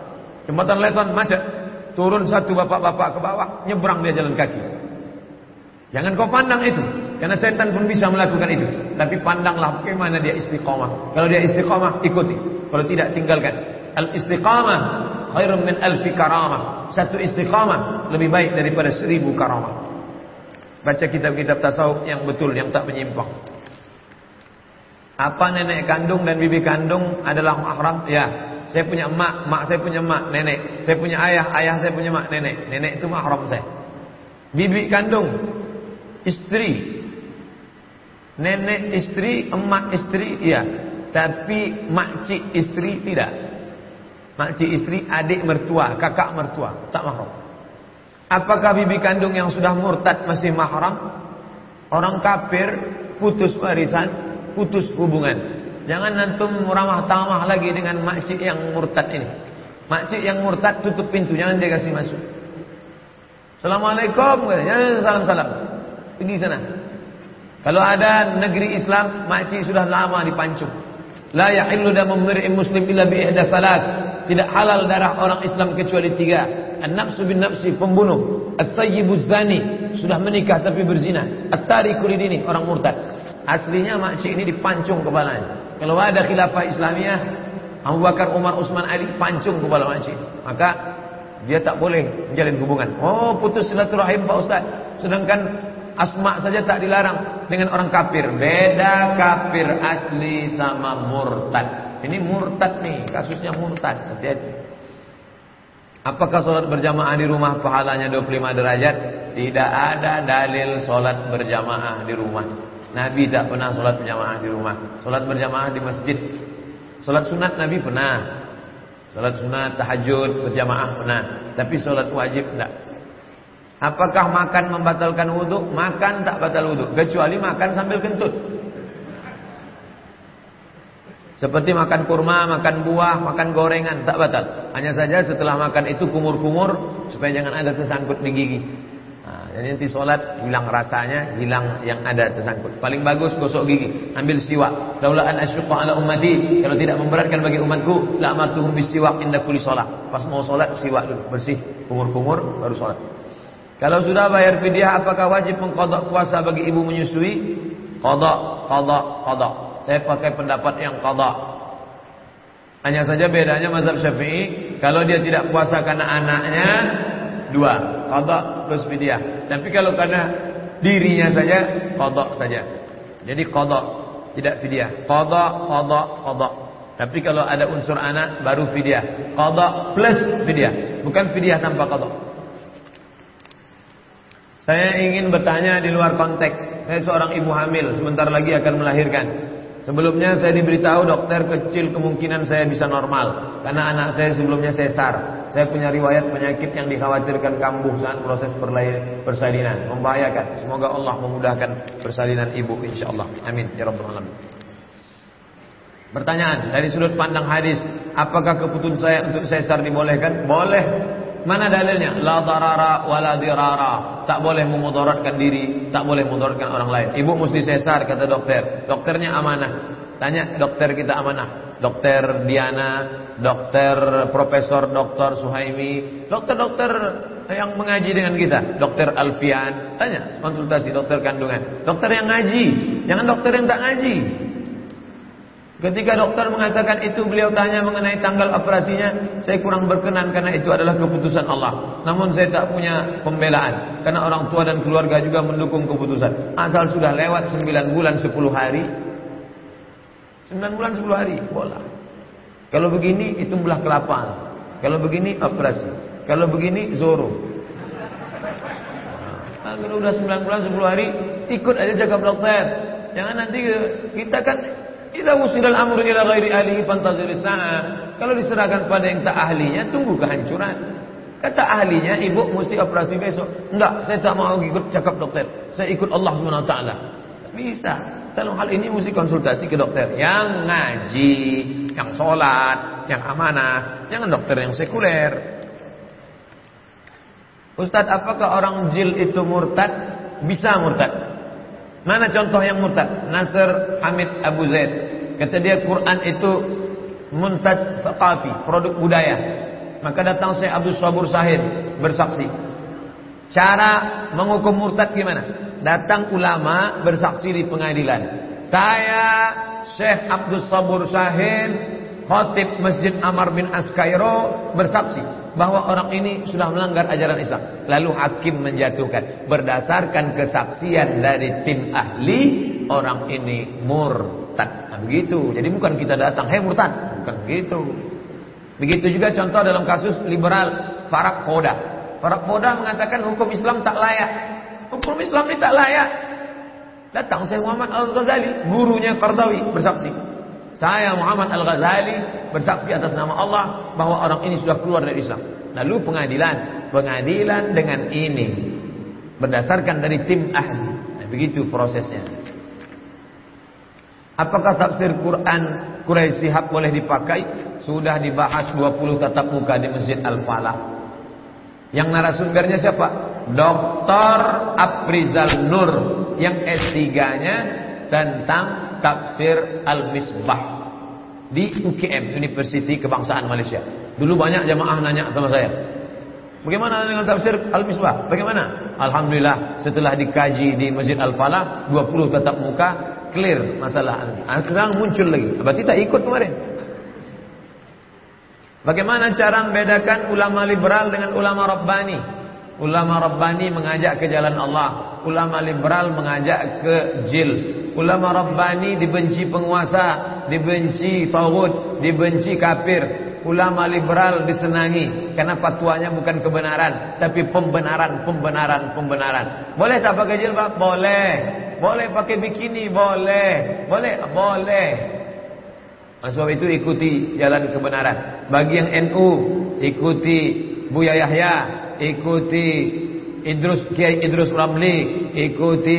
B: Jembatan Leton macet, turun satu bapak-bapak ke bawah, nyebrang dia jalan kaki. Jangan kau pandang itu. Karena setan pun bisa melakukan itu. Tapi pandanglah bagaimana dia istiqamah. Kalau dia istiqamah, ikuti. Kalau tidak, tinggalkan. Al-istiqamah khairun min alfi karamah. Satu istiqamah lebih baik daripada seribu karamah. Baca kitab-kitab tasawuf yang betul, yang tak menyimpang. Apa nenek kandung dan bibi kandung adalah mahram? Ya. Saya punya emak, mak saya punya emak, nenek. Saya punya ayah, ayah saya punya mak, nenek. Nenek itu mahram saya. Bibi kandung, istri. Nenek istri, emak istri, iya. Tapi makcik istri tidak. Makcik istri, adik mertua, kakak mertua, tak mahram. Apakah bibi kandung yang sudah murtad masih mahram? Orang kafir putus warisan putus hubungan. Jangan nantum ramah tamah lagi dengan makcik yang murtad ini. Makcik yang murtad tutup pintu, jangan dia kasih masuk. Assalamualaikum, ya, salam salam. Pergi sana. Kalau ada negeri Islam, makcik sudah lama dipancung. La yahillu damu mir'in muslim illa bi salat. Tidak halal darah orang Islam kecuali tiga. An-nafsu bin nafsi, pembunuh. At-tayyibu zani, sudah menikah tapi berzina. At-tariku lidini, orang murtad. Aslinya makcik ini dipancung kepalanya. Kalau ada khilafah Islamiyah, Abu Bakar, Umar, Utsman, Ali pancung kepala makcik. Maka dia tak boleh menjalin hubungan. Oh, putus silaturahim Pak Ustaz. Sedangkan asma saja tak dilarang dengan orang kafir. Beda kafir asli sama murtad. Ini murtad nih, kasusnya murtad. Hati-hati. Apakah sholat berjamaah di rumah pahalanya 25 derajat? Tidak ada dalil sholat berjamaah di rumah. Nabi tak pernah sholat berjamaah di rumah. Sholat berjamaah di masjid. Sholat sunat Nabi pernah. Sholat sunat, tahajud, berjamaah pernah. Tapi sholat wajib tidak. Apakah makan membatalkan wudhu? Makan tak batal wudhu. Kecuali makan sambil kentut. Seperti makan kurma, makan buah, makan gorengan, tak batal. Hanya saja setelah makan itu kumur-kumur supaya jangan ada tersangkut di gigi. Jadi nanti sholat hilang rasanya, hilang yang ada tersangkut. Paling bagus gosok gigi, ambil siwak. Daulah an asyqa ala ummati. Kalau tidak memberatkan bagi umatku, la amatuhum bisiwak inda kulli sholat. Pas mau sholat siwak dulu, bersih, kumur-kumur baru sholat. Kalau sudah bayar fidyah, apakah wajib mengkodok puasa bagi ibu menyusui? Kodok, kodok, kodok. Saya pakai pendapat yang kodok. Hanya saja bedanya mazhab syafi'i, kalau dia tidak puasa karena anaknya, dua. Kodok plus fidyah. Tapi kalau karena dirinya saja kodok saja. Jadi kodok tidak fidyah. Kodok kodok kodok. Tapi kalau ada unsur anak baru fidyah. Kodok plus fidyah. Bukan fidyah tanpa kodok saya ingin bertanya di luar konteks saya seorang ibu hamil sebentar lagi akan melahirkan Sebelumnya saya diberitahu dokter kecil kemungkinan saya bisa normal karena anak saya sebelumnya sesar. Saya punya riwayat penyakit yang dikhawatirkan kambuh saat proses persalinan, membahayakan. Semoga Allah memudahkan persalinan ibu insyaallah. Amin ya rabbal alamin. Pertanyaan dari sudut pandang hadis, apakah keputusan saya untuk sesar dibolehkan? Boleh. Mana dalilnya? La darara wa la dirara. Tak boleh memudaratkan diri, tak boleh memudaratkan orang lain. Ibu mesti sesar kata dokter. Dokternya amanah. Tanya dokter kita amanah. Dokter Diana dokter Profesor Dokter Suhaimi, dokter-dokter yang mengaji dengan kita, dokter Alfian, tanya konsultasi dokter kandungan, dokter yang ngaji, jangan dokter yang tak ngaji. Ketika dokter mengatakan itu beliau tanya mengenai tanggal operasinya Saya kurang berkenan karena itu adalah keputusan Allah Namun saya tak punya pembelaan Karena orang tua dan keluarga juga mendukung keputusan Asal sudah lewat 9 bulan 10 hari 9 bulan 10 hari Bola kalau begini itu belah kelapa. Kalau begini operasi. Kalau begini zoro. Nah, kalau udah 9 bulan 10 hari ikut aja jaga dokter. Jangan nanti kita kan idza usidal amru ila ghairi ahlihi fantazir Kalau diserahkan pada yang tak ahlinya tunggu kehancuran. Kata ahlinya, ibu mesti operasi besok. Enggak, saya tak mau ikut cakap dokter. Saya ikut Allah taala. Bisa. Dalam hal ini mesti konsultasi ke dokter yang ngaji, yang sholat, yang amanah, jangan dokter yang sekuler. Ustadz, apakah orang jil itu murtad? Bisa murtad. Mana contoh yang murtad? Nasr Hamid Abu Zaid. Kata dia Quran itu muntad thaqafi, produk budaya. Maka datang Syekh Abdul Sabur Sahid bersaksi. Cara menghukum murtad gimana? datang ulama bersaksi di pengadilan. Saya Syekh Abdul Sabur Syahin, khatib Masjid Amar bin Askairo bersaksi bahwa orang ini sudah melanggar ajaran Islam. Lalu hakim menjatuhkan berdasarkan kesaksian dari tim ahli orang ini murtad. Nah, begitu. Jadi bukan kita datang, "Hei murtad." Bukan begitu. Begitu juga contoh dalam kasus liberal Farak Koda. Farak Koda mengatakan hukum Islam tak layak. Hukum Islam ini tak layak. Datang saya Muhammad Al-Ghazali, gurunya Qardawi bersaksi. Saya Muhammad Al-Ghazali bersaksi atas nama Allah bahwa orang ini sudah keluar dari Islam. Lalu pengadilan, pengadilan dengan ini berdasarkan dari tim ahli. Nah, begitu prosesnya. Apakah tafsir Quran Quraisy Sihab boleh dipakai? Sudah dibahas 20 tatap muka di Masjid Al-Falah. Yang narasumbernya siapa? Dr. Aprizal Nur yang S3-nya tentang tafsir Al-Misbah di UKM University Kebangsaan Malaysia. Dulu banyak jamaah nanya sama saya. Bagaimana dengan tafsir Al-Misbah? Bagaimana? Alhamdulillah setelah dikaji di Masjid Al-Falah 20 tatap muka clear masalah ah, Sekarang muncul lagi. Berarti tak ikut kemarin. Bagaimana cara membedakan ulama liberal dengan ulama Rabbani? Ulama Rabbani mengajak ke jalan Allah. Ulama liberal mengajak ke jil. Ulama Rabbani dibenci penguasa, dibenci tauhid, dibenci kafir. Ulama liberal disenangi karena fatwanya bukan kebenaran, tapi pembenaran, pembenaran, pembenaran. Boleh tak pakai jilbab? Boleh. Boleh pakai bikini? Boleh. Boleh, boleh. Sebab itu ikuti jalan kebenaran. Bagi yang NU, ikuti Buya Yahya, ikuti Idrus Kiai Idrus Ramli, ikuti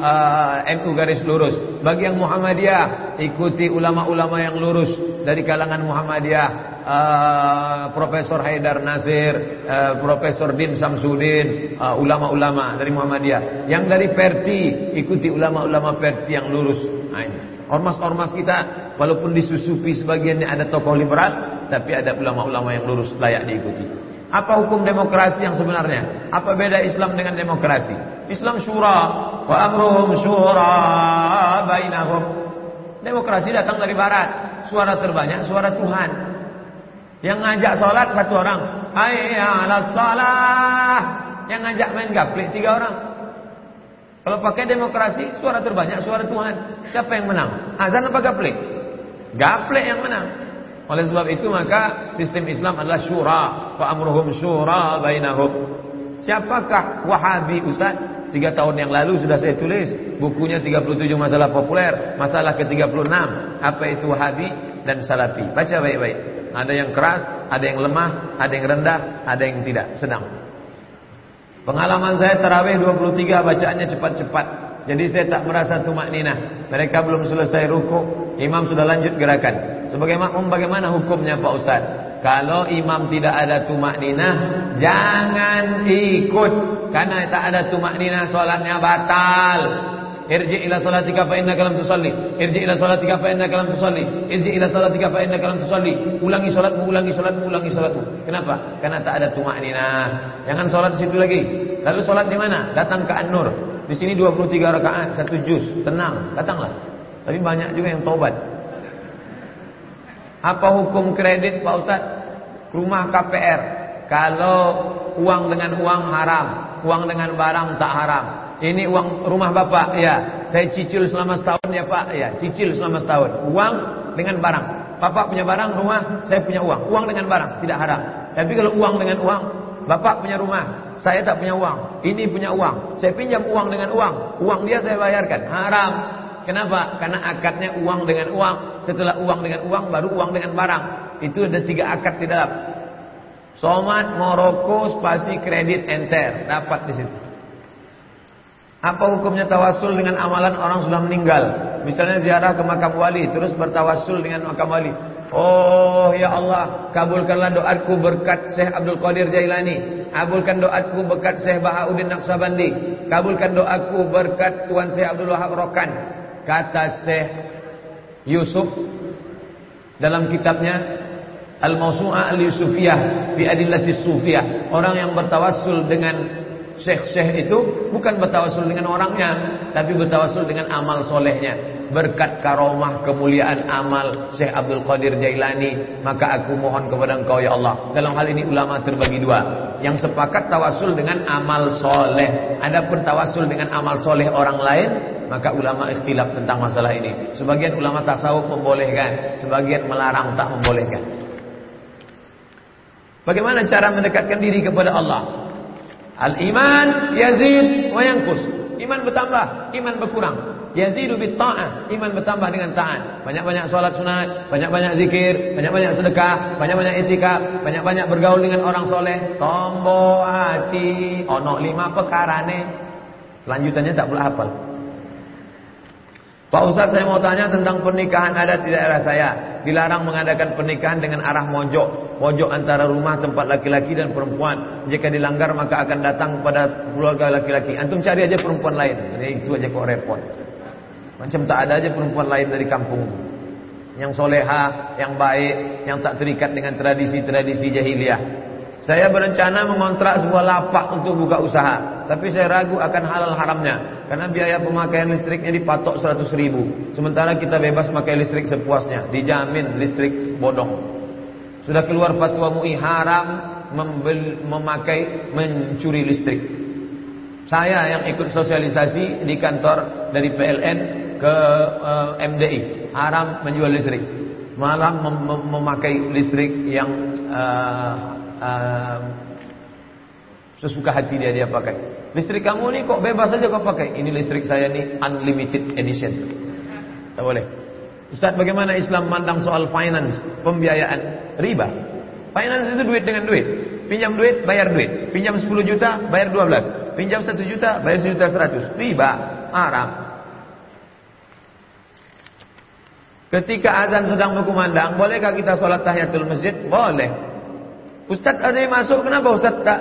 B: uh, NU garis lurus. Bagi yang Muhammadiyah, ikuti ulama-ulama yang lurus dari kalangan Muhammadiyah. Uh, Profesor Haidar Nasir, uh, Profesor Din Samsudin, uh, ulama-ulama dari Muhammadiyah. Yang dari Perti, ikuti ulama-ulama Perti yang lurus. Nah. Ormas-ormas kita walaupun disusupi sebagiannya ada tokoh liberal, tapi ada ulama-ulama yang lurus layak diikuti. Apa hukum demokrasi yang sebenarnya? Apa beda Islam dengan demokrasi? Islam syura wa amruhum syura bainahum. Demokrasi datang dari barat. Suara terbanyak suara Tuhan. Yang ngajak salat satu orang. Hayya 'alas salah. Yang ngajak main gaplek tiga orang. Kalau pakai demokrasi, suara terbanyak suara Tuhan. Siapa yang menang? Azan apa gaplek? Gaplek yang menang. Oleh sebab itu maka sistem Islam adalah syura. Wa amruhum syura bainahum. Siapakah Wahabi Ustaz? Tiga tahun yang lalu sudah saya tulis bukunya 37 masalah populer, masalah ke-36. Apa itu Wahabi dan Salafi? Baca baik-baik. Ada yang keras, ada yang lemah, ada yang rendah, ada yang tidak, sedang. Pengalaman saya tarawih 23 bacaannya cepat-cepat. Jadi saya tak merasa tumak nina. Mereka belum selesai ruku, imam sudah lanjut gerakan. Sebagai makmum bagaimana hukumnya Pak Ustaz? Kalau imam tidak ada tumak nina, jangan ikut. Karena tak ada tumak nina, solatnya batal. Irji ila salatika fa innaka lam tusalli. Irji ila salatika fa innaka lam tusalli. Irji ila salatika fa innaka lam tusalli. Ulangi salatmu, ulangi salatmu, ulangi salatmu. Kenapa? Karena tak ada tumakninah. Jangan salat di situ lagi. Lalu salat di mana? Datang ke An-Nur. Di sini 23 rakaat, satu juz. Tenang, datanglah. Tapi banyak juga yang taubat. Apa hukum kredit Pak Ustaz? Rumah KPR. Kalau uang dengan uang haram, uang dengan barang tak haram. Ini uang rumah bapak, ya. Saya cicil selama setahun ya pak, ya. Cicil selama setahun. Uang dengan barang. Bapak punya barang, rumah, saya punya uang. Uang dengan barang, tidak haram. Tapi kalau uang dengan uang, bapak punya rumah, saya tak punya uang. Ini punya uang, saya pinjam uang dengan uang. Uang dia saya bayarkan, haram. Kenapa? Karena akadnya uang dengan uang. Setelah uang dengan uang, baru uang dengan barang. Itu ada tiga akad di dalam. Somat, Moroko, spasi, kredit, enter. Dapat di situ. Apa hukumnya tawasul dengan amalan orang sudah meninggal? Misalnya ziarah ke makam wali, terus bertawasul dengan makam wali. Oh ya Allah, kabulkanlah doaku berkat Syekh Abdul Qadir Jailani. Kabulkan doaku berkat Syekh Bahauddin Naqsabandi. Kabulkan doaku berkat Tuan Syekh Abdul Wahab Rokan. Kata Syekh Yusuf dalam kitabnya Al-Mawsu'ah Al-Yusufiyah fi Adillatis Sufiyah. Orang yang bertawasul dengan syekh-syekh itu bukan bertawasul dengan orangnya, tapi bertawasul dengan amal solehnya. Berkat karomah kemuliaan amal Syekh Abdul Qadir Jailani, maka aku mohon kepada Engkau ya Allah. Dalam hal ini ulama terbagi dua. Yang sepakat tawasul dengan amal soleh. Adapun tawasul dengan amal soleh orang lain, maka ulama ikhtilaf tentang masalah ini. Sebagian ulama tasawuf membolehkan, sebagian melarang tak membolehkan. Bagaimana cara mendekatkan diri kepada Allah? Al-iman yazid wa yanqus. Iman bertambah, iman berkurang. Yazidu bit ta'ah, iman bertambah dengan taat. Banyak-banyak salat sunat, banyak-banyak zikir, banyak-banyak sedekah, banyak-banyak etika, banyak-banyak bergaul dengan orang soleh. Tombo hati, ono lima perkara nih. Lanjutannya tak boleh hafal. Pak Ustaz saya mau tanya tentang pernikahan adat di daerah saya. Dilarang mengadakan pernikahan dengan arah mojok. Mojok antara rumah tempat laki-laki dan perempuan. Jika dilanggar maka akan datang pada keluarga laki-laki. Antum cari aja perempuan lain. Jadi itu aja kok repot. Macam tak ada aja perempuan lain dari kampung. Yang soleha, yang baik, yang tak terikat dengan tradisi-tradisi jahiliyah. Saya berencana mengontrak sebuah lapak untuk buka usaha. Tapi saya ragu akan halal haramnya. Karena biaya pemakaian listriknya dipatok 100 ribu. Sementara kita bebas pakai listrik sepuasnya. Dijamin listrik bodong. Sudah keluar fatwa MUI haram memakai mencuri listrik. Saya yang ikut sosialisasi di kantor dari PLN ke uh, eh, MDI. Haram menjual listrik. Malah mem mem memakai listrik yang uh, uh, sesuka hati dia dia pakai. Listrik kamu ni kok bebas saja kau pakai. Ini listrik saya ni unlimited edition. Tak boleh. Ustaz bagaimana Islam mandang soal finance, pembiayaan riba? Finance itu duit dengan duit. Pinjam duit, bayar duit. Pinjam 10 juta, bayar 12. Pinjam 1 juta, bayar 1 juta 100. Riba, haram. Ketika azan sedang berkumandang, bolehkah kita sholat tahiyatul masjid? Boleh. Ustaz ada yang masuk, kenapa Ustaz tak?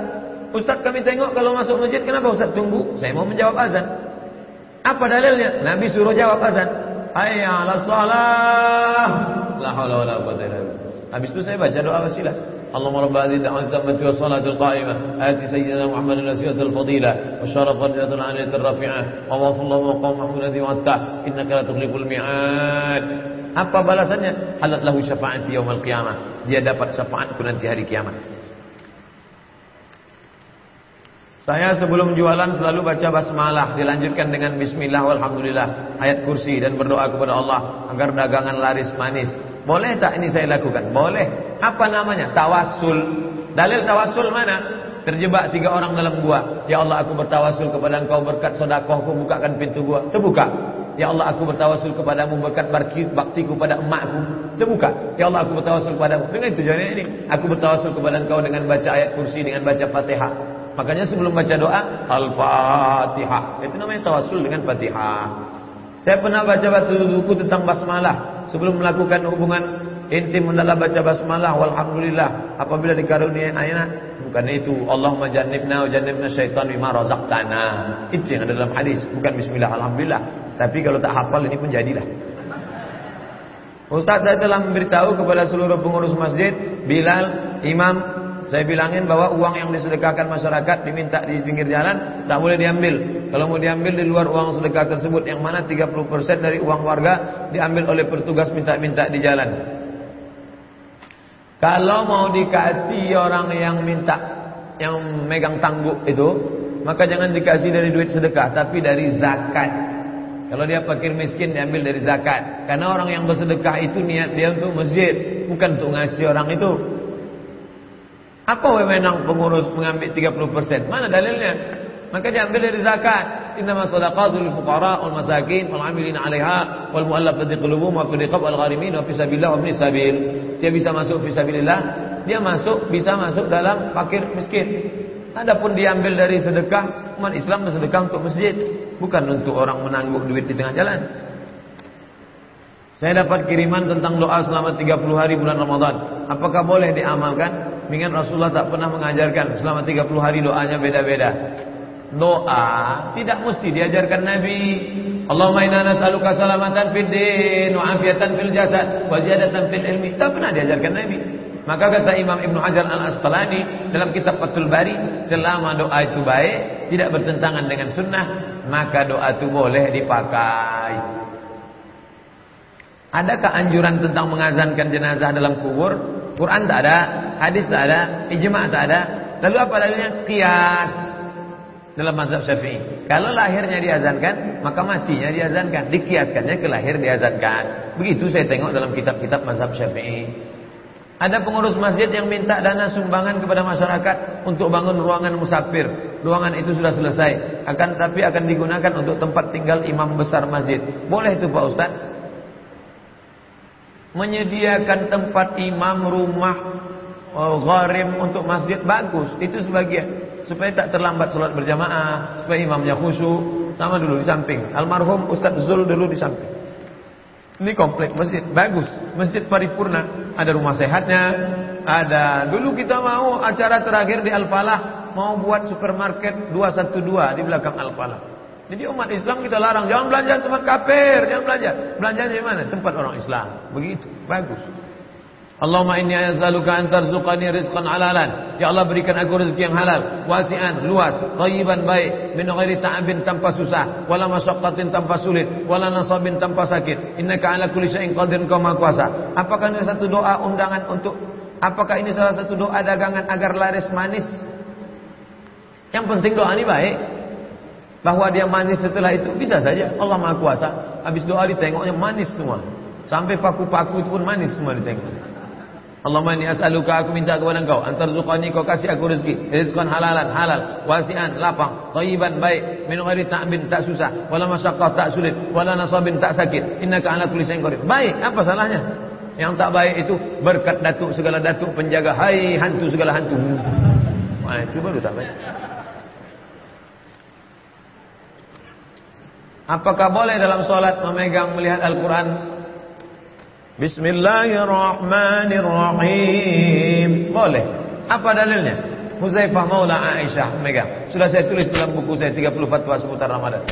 B: Ustaz kami tengok kalau masuk masjid, kenapa Ustaz tunggu? Saya mau menjawab azan. Apa dalilnya? Nabi suruh jawab azan. Hayya 'ala shalah. La haula wala quwwata illa billah. Habis itu saya baca doa wasilah. اللهم رب هذه الدعوة التامة والصلاة القائمة آت سيدنا محمد الوسيلة الفضيلة والشرف والجنة العالية الرافعة وواصل الله مقام محمود الذي وعدته إنك لا تخلف الميعاد Apa balasannya? Halat lahu syafaati yaumil qiyamah. Dia dapat syafaatku nanti hari kiamat. Saya sebelum jualan selalu baca basmalah dilanjutkan dengan bismillah walhamdulillah ayat kursi dan berdoa kepada Allah agar dagangan laris manis. Boleh tak ini saya lakukan? Boleh. Apa namanya? Tawasul. Dalil tawasul mana? Terjebak tiga orang dalam gua. Ya Allah aku bertawasul kepada engkau berkat sodakohku bukakan pintu gua. Terbuka. Ya Allah aku bertawasul kepadamu berkat bakti kepada emakku. Terbuka. Ya Allah aku bertawasul kepadamu. Dengan tujuannya ini. Aku bertawasul kepada engkau dengan baca ayat kursi. Dengan baca fatihah. Makanya sebelum baca doa. Al-Fatihah. Itu namanya tawasul dengan fatihah. Saya pernah baca batu buku tentang basmalah. Sebelum melakukan hubungan intim mendalam baca basmalah. Walhamdulillah. Apabila dikaruniai anak. Bukan itu. Allahumma jannibna wa jannibna syaitan bima razaqtana. Itu yang ada dalam hadis. Bukan bismillah. Alhamdulillah. Tapi kalau tak hafal ini pun jadilah. Ustaz saya telah memberitahu kepada seluruh pengurus masjid, Bilal, Imam, saya bilangin bahwa uang yang disedekahkan masyarakat diminta di pinggir jalan tak boleh diambil. Kalau mau diambil di luar uang sedekah tersebut yang mana 30% dari uang warga diambil oleh petugas minta-minta di jalan. Kalau mau dikasih orang yang minta yang megang tangguk itu, maka jangan dikasih dari duit sedekah tapi dari zakat. Kalau dia fakir miskin diambil dari zakat. Karena orang yang bersedekah itu niat dia untuk masjid, bukan untuk ngasih orang itu. Apa wewenang pengurus mengambil 30%? Mana dalilnya? Maka diambil dari zakat. Innama sadaqatul fuqara wal masakin wal 'amilina 'alaiha wal mu'allafati qulubuhum wa fi riqab wal gharimin wa fi sabilillah wa sabil. Dia bisa masuk fi sabilillah, dia masuk bisa masuk dalam fakir miskin. Adapun diambil dari sedekah, umat Islam bersedekah untuk masjid. Bukan untuk orang menangguk duit di tengah jalan. Saya dapat kiriman tentang doa selama 30 hari bulan Ramadan. Apakah boleh diamalkan? Mengingat Rasulullah tak pernah mengajarkan selama 30 hari doanya beda-beda. Doa tidak mesti diajarkan Nabi. Allahumma inna nas'aluka salamatan fid din wa afiatan fil jasad wa ziyadatan fil ilmi. Tak pernah diajarkan Nabi. Maka kata Imam Ibn Hajar Al-Asqalani dalam kitab Fathul Bari, selama doa itu baik, tidak bertentangan dengan sunnah, maka doa itu boleh dipakai. Adakah anjuran tentang mengazankan jenazah dalam kubur? Quran tak ada, hadis tak ada, ijma tak ada. Lalu apa dalilnya? Kias dalam mazhab Syafi'i. Kalau lahirnya diazankan, maka matinya diazankan. Dikiaskannya ke lahir diazankan. Begitu saya tengok dalam kitab-kitab mazhab Syafi'i. Ada pengurus masjid yang minta dana sumbangan kepada masyarakat untuk bangun ruangan musafir. Ruangan itu sudah selesai, akan tapi akan digunakan untuk tempat tinggal imam besar masjid. Boleh itu Pak Ustaz? Menyediakan tempat imam rumah oh, gharim untuk masjid bagus, itu sebagian. Supaya tak terlambat sholat berjamaah, supaya imamnya khusyuk. Sama dulu di samping. Almarhum Ustaz Zul dulu di samping. Ini komplek masjid, bagus. Masjid paripurna. Ada rumah sehatnya, ada. Dulu kita mau acara terakhir di Al-Falah, mau buat supermarket 212 di belakang Al-Falah. Jadi umat Islam kita larang, jangan belanja tempat kafir, jangan belanja. Belanja di mana? Tempat orang Islam. Begitu, bagus. Allahumma inni as'aluka an tarzuqani rizqan halalan. Ya Allah berikan aku rezeki yang halal, wasi'an, luas, thayyiban baik, min ghairi ta'abin tanpa susah, wala masyaqqatin tanpa sulit, wala nasabin tanpa sakit. Innaka ala kulli syai'in qadir kau maha kuasa. Apakah ini satu doa undangan untuk apakah ini salah satu doa dagangan agar laris manis? Yang penting doa ini baik. Bahwa dia manis setelah itu bisa saja. Allah Maha Kuasa. Habis doa ditengoknya manis semua. Sampai paku-paku itu pun manis semua ditengok. Allahumma inni as'aluka aku minta kepada engkau antar zuqani kau kasih aku rezeki. Rizqan halalan halal wasi'an lapang thayyiban baik. Min ghairi ta'bin tak susah. Wala masyaqqah tak sulit. Wala nasabin tak sakit. Innaka ala kulli syai'in qadir. Baik apa salahnya? Yang tak baik itu berkat datuk segala datuk penjaga hai hantu segala hantu. Wah, itu baru tak baik Apakah boleh dalam solat memegang melihat Al-Quran Bismillahirrahmanirrahim. Boleh. Apa dalilnya? Huzaifah Maula Aisyah megang. Sudah saya tulis dalam buku saya 30 fatwa seputar Ramadan.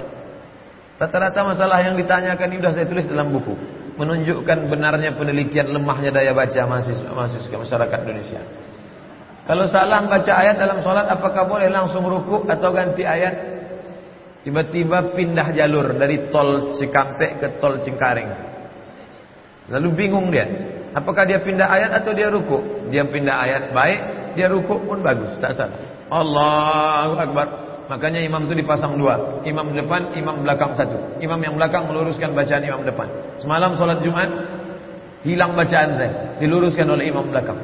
B: Rata-rata masalah yang ditanyakan ini sudah saya tulis dalam buku. Menunjukkan benarnya penelitian lemahnya daya baca mahasiswa, mahasiswa masyarakat Indonesia. Kalau salah baca ayat dalam sholat apakah boleh langsung ruku atau ganti ayat? Tiba-tiba pindah jalur dari tol Cikampek ke tol Cingkaring. Lalu bingung dia. Apakah dia pindah ayat atau dia ruku? Dia pindah ayat baik, dia ruku pun bagus, tak salah. Allahu Akbar. Makanya imam itu dipasang dua. Imam depan, imam belakang satu. Imam yang belakang meluruskan bacaan imam depan. Semalam sholat Jumat, hilang bacaan saya. Diluruskan oleh imam belakang.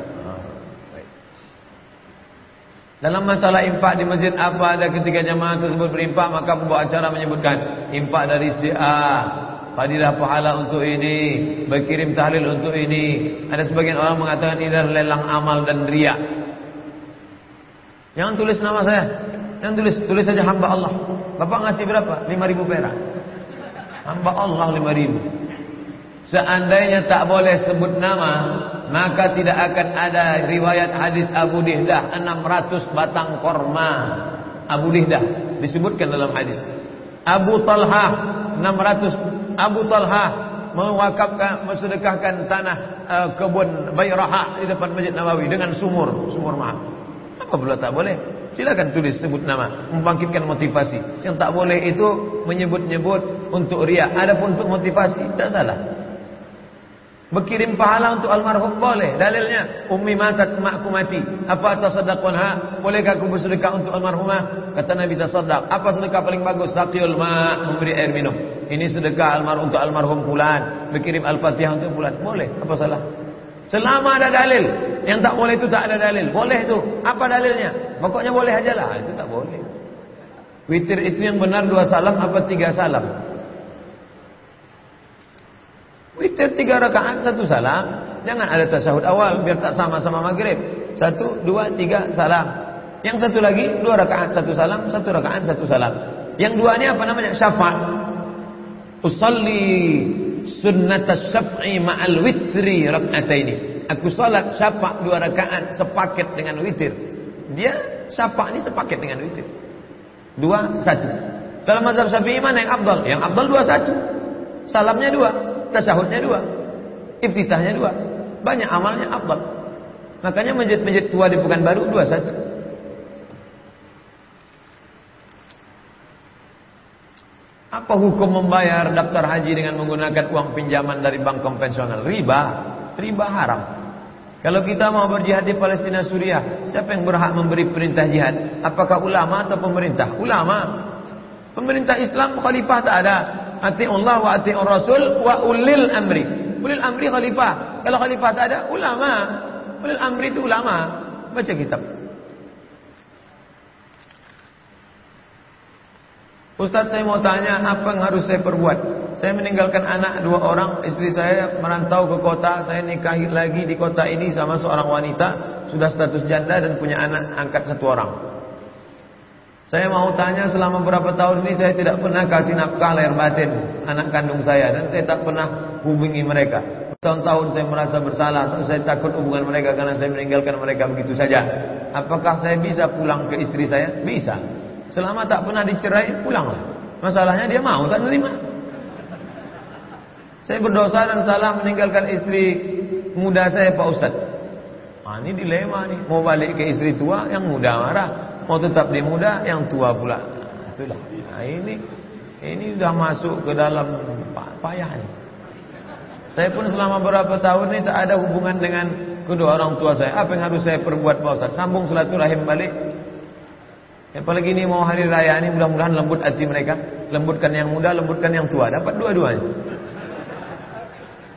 B: Dalam masalah impak di masjid apa ada ketika jamaah tersebut berimpak maka pembawa acara menyebutkan impak dari si A. Fadilah pahala untuk ini Berkirim tahlil untuk ini. Ada sebagian orang mengatakan ini adalah lelang amal dan riak. Jangan tulis nama saya. Jangan tulis, tulis saja hamba Allah. Bapak ngasih berapa? 5 perak. Hamba Allah 5 Seandainya tak boleh sebut nama Maka tidak akan ada riwayat hadis Abu Dihdah 600 batang korma Abu Dihdah Disebutkan dalam hadis Abu Talha 600 Abu Talha mewakafkan mensedekahkan tanah uh, kebun Bayraha di depan Masjid Nabawi dengan sumur, sumur mahal. Apa pula tak boleh? Silakan tulis sebut nama, membangkitkan motivasi. Yang tak boleh itu menyebut-nyebut untuk riak. Adapun untuk motivasi tidak salah. Berkirim pahala untuk almarhum boleh. Dalilnya, ummi matat makku mati. Apa atas sedekahnya? Bolehkah aku bersedekah untuk almarhumah? Kata Nabi tasaddaq. Apa sedekah paling bagus? Saqiyul ma, memberi air minum. Ini sedekah almarhum untuk almarhum fulan. Berkirim al-Fatihah untuk fulan. Boleh. Apa salah? Selama ada dalil. Yang tak boleh itu tak ada dalil. Boleh itu. Apa dalilnya? Pokoknya boleh aja lah. Itu tak boleh. Witir itu yang benar dua salam apa tiga salam? Witir tiga rakaat satu salam. Jangan ada tasahud awal biar tak sama-sama maghrib. Satu, dua, tiga salam. Yang satu lagi dua rakaat satu salam, satu rakaat satu salam. Yang dua ini apa namanya? Syafa'. Usalli sunnat syaf'i ma'al witri raka'ataini. Aku salat syafa' dua rakaat sepaket dengan witir. Dia syafa' ini sepaket dengan witir. Dua, satu. Dalam mazhab Syafi'i mana yang abdal? Yang abdal dua satu. Salamnya dua tasahudnya dua. Iftitahnya dua. Banyak amalnya afdal. Makanya masjid-masjid tua di Pekanbaru dua satu. Apa hukum membayar daftar haji dengan menggunakan uang pinjaman dari bank konvensional? Riba. Riba haram. Kalau kita mau berjihad di Palestina Suriah, siapa yang berhak memberi perintah jihad? Apakah ulama atau pemerintah? Ulama. Pemerintah Islam khalifah tak ada. Allah wa ati'ur rasul wa ulil amri. Ulil amri khalifah. Kalau khalifah tak ada, ulama. Ulil amri itu ulama. Baca kitab. Ustaz saya mau tanya apa yang harus saya perbuat Saya meninggalkan anak dua orang Istri saya merantau ke kota Saya nikahi lagi di kota ini sama seorang wanita Sudah status janda dan punya anak angkat satu orang Saya mau tanya selama beberapa tahun ini Saya tidak pernah kasih nafkah lahir batin Anak kandung saya Dan saya tak pernah hubungi mereka Tahun-tahun saya merasa bersalah Saya takut hubungan mereka Karena saya meninggalkan mereka begitu saja Apakah saya bisa pulang ke istri saya? Bisa Selama tak pernah dicerai, pulanglah. Masalahnya dia mau tak nerima. Saya berdosa dan salah meninggalkan istri muda saya Pak Ustaz. Ah, ini dilema nih. Mau balik ke istri tua, yang muda marah. Mau tetap di muda, yang tua pula. Itulah. Nah, ini ini sudah masuk ke dalam payah. Saya pun selama beberapa tahun ini tak ada hubungan dengan kedua orang tua saya. Apa yang harus saya perbuat Pak Ustaz? Sambung silaturahim balik Apalagi ini mau hari raya ini mudah-mudahan lembut hati mereka. Lembutkan yang muda, lembutkan yang tua. Dapat dua-duanya.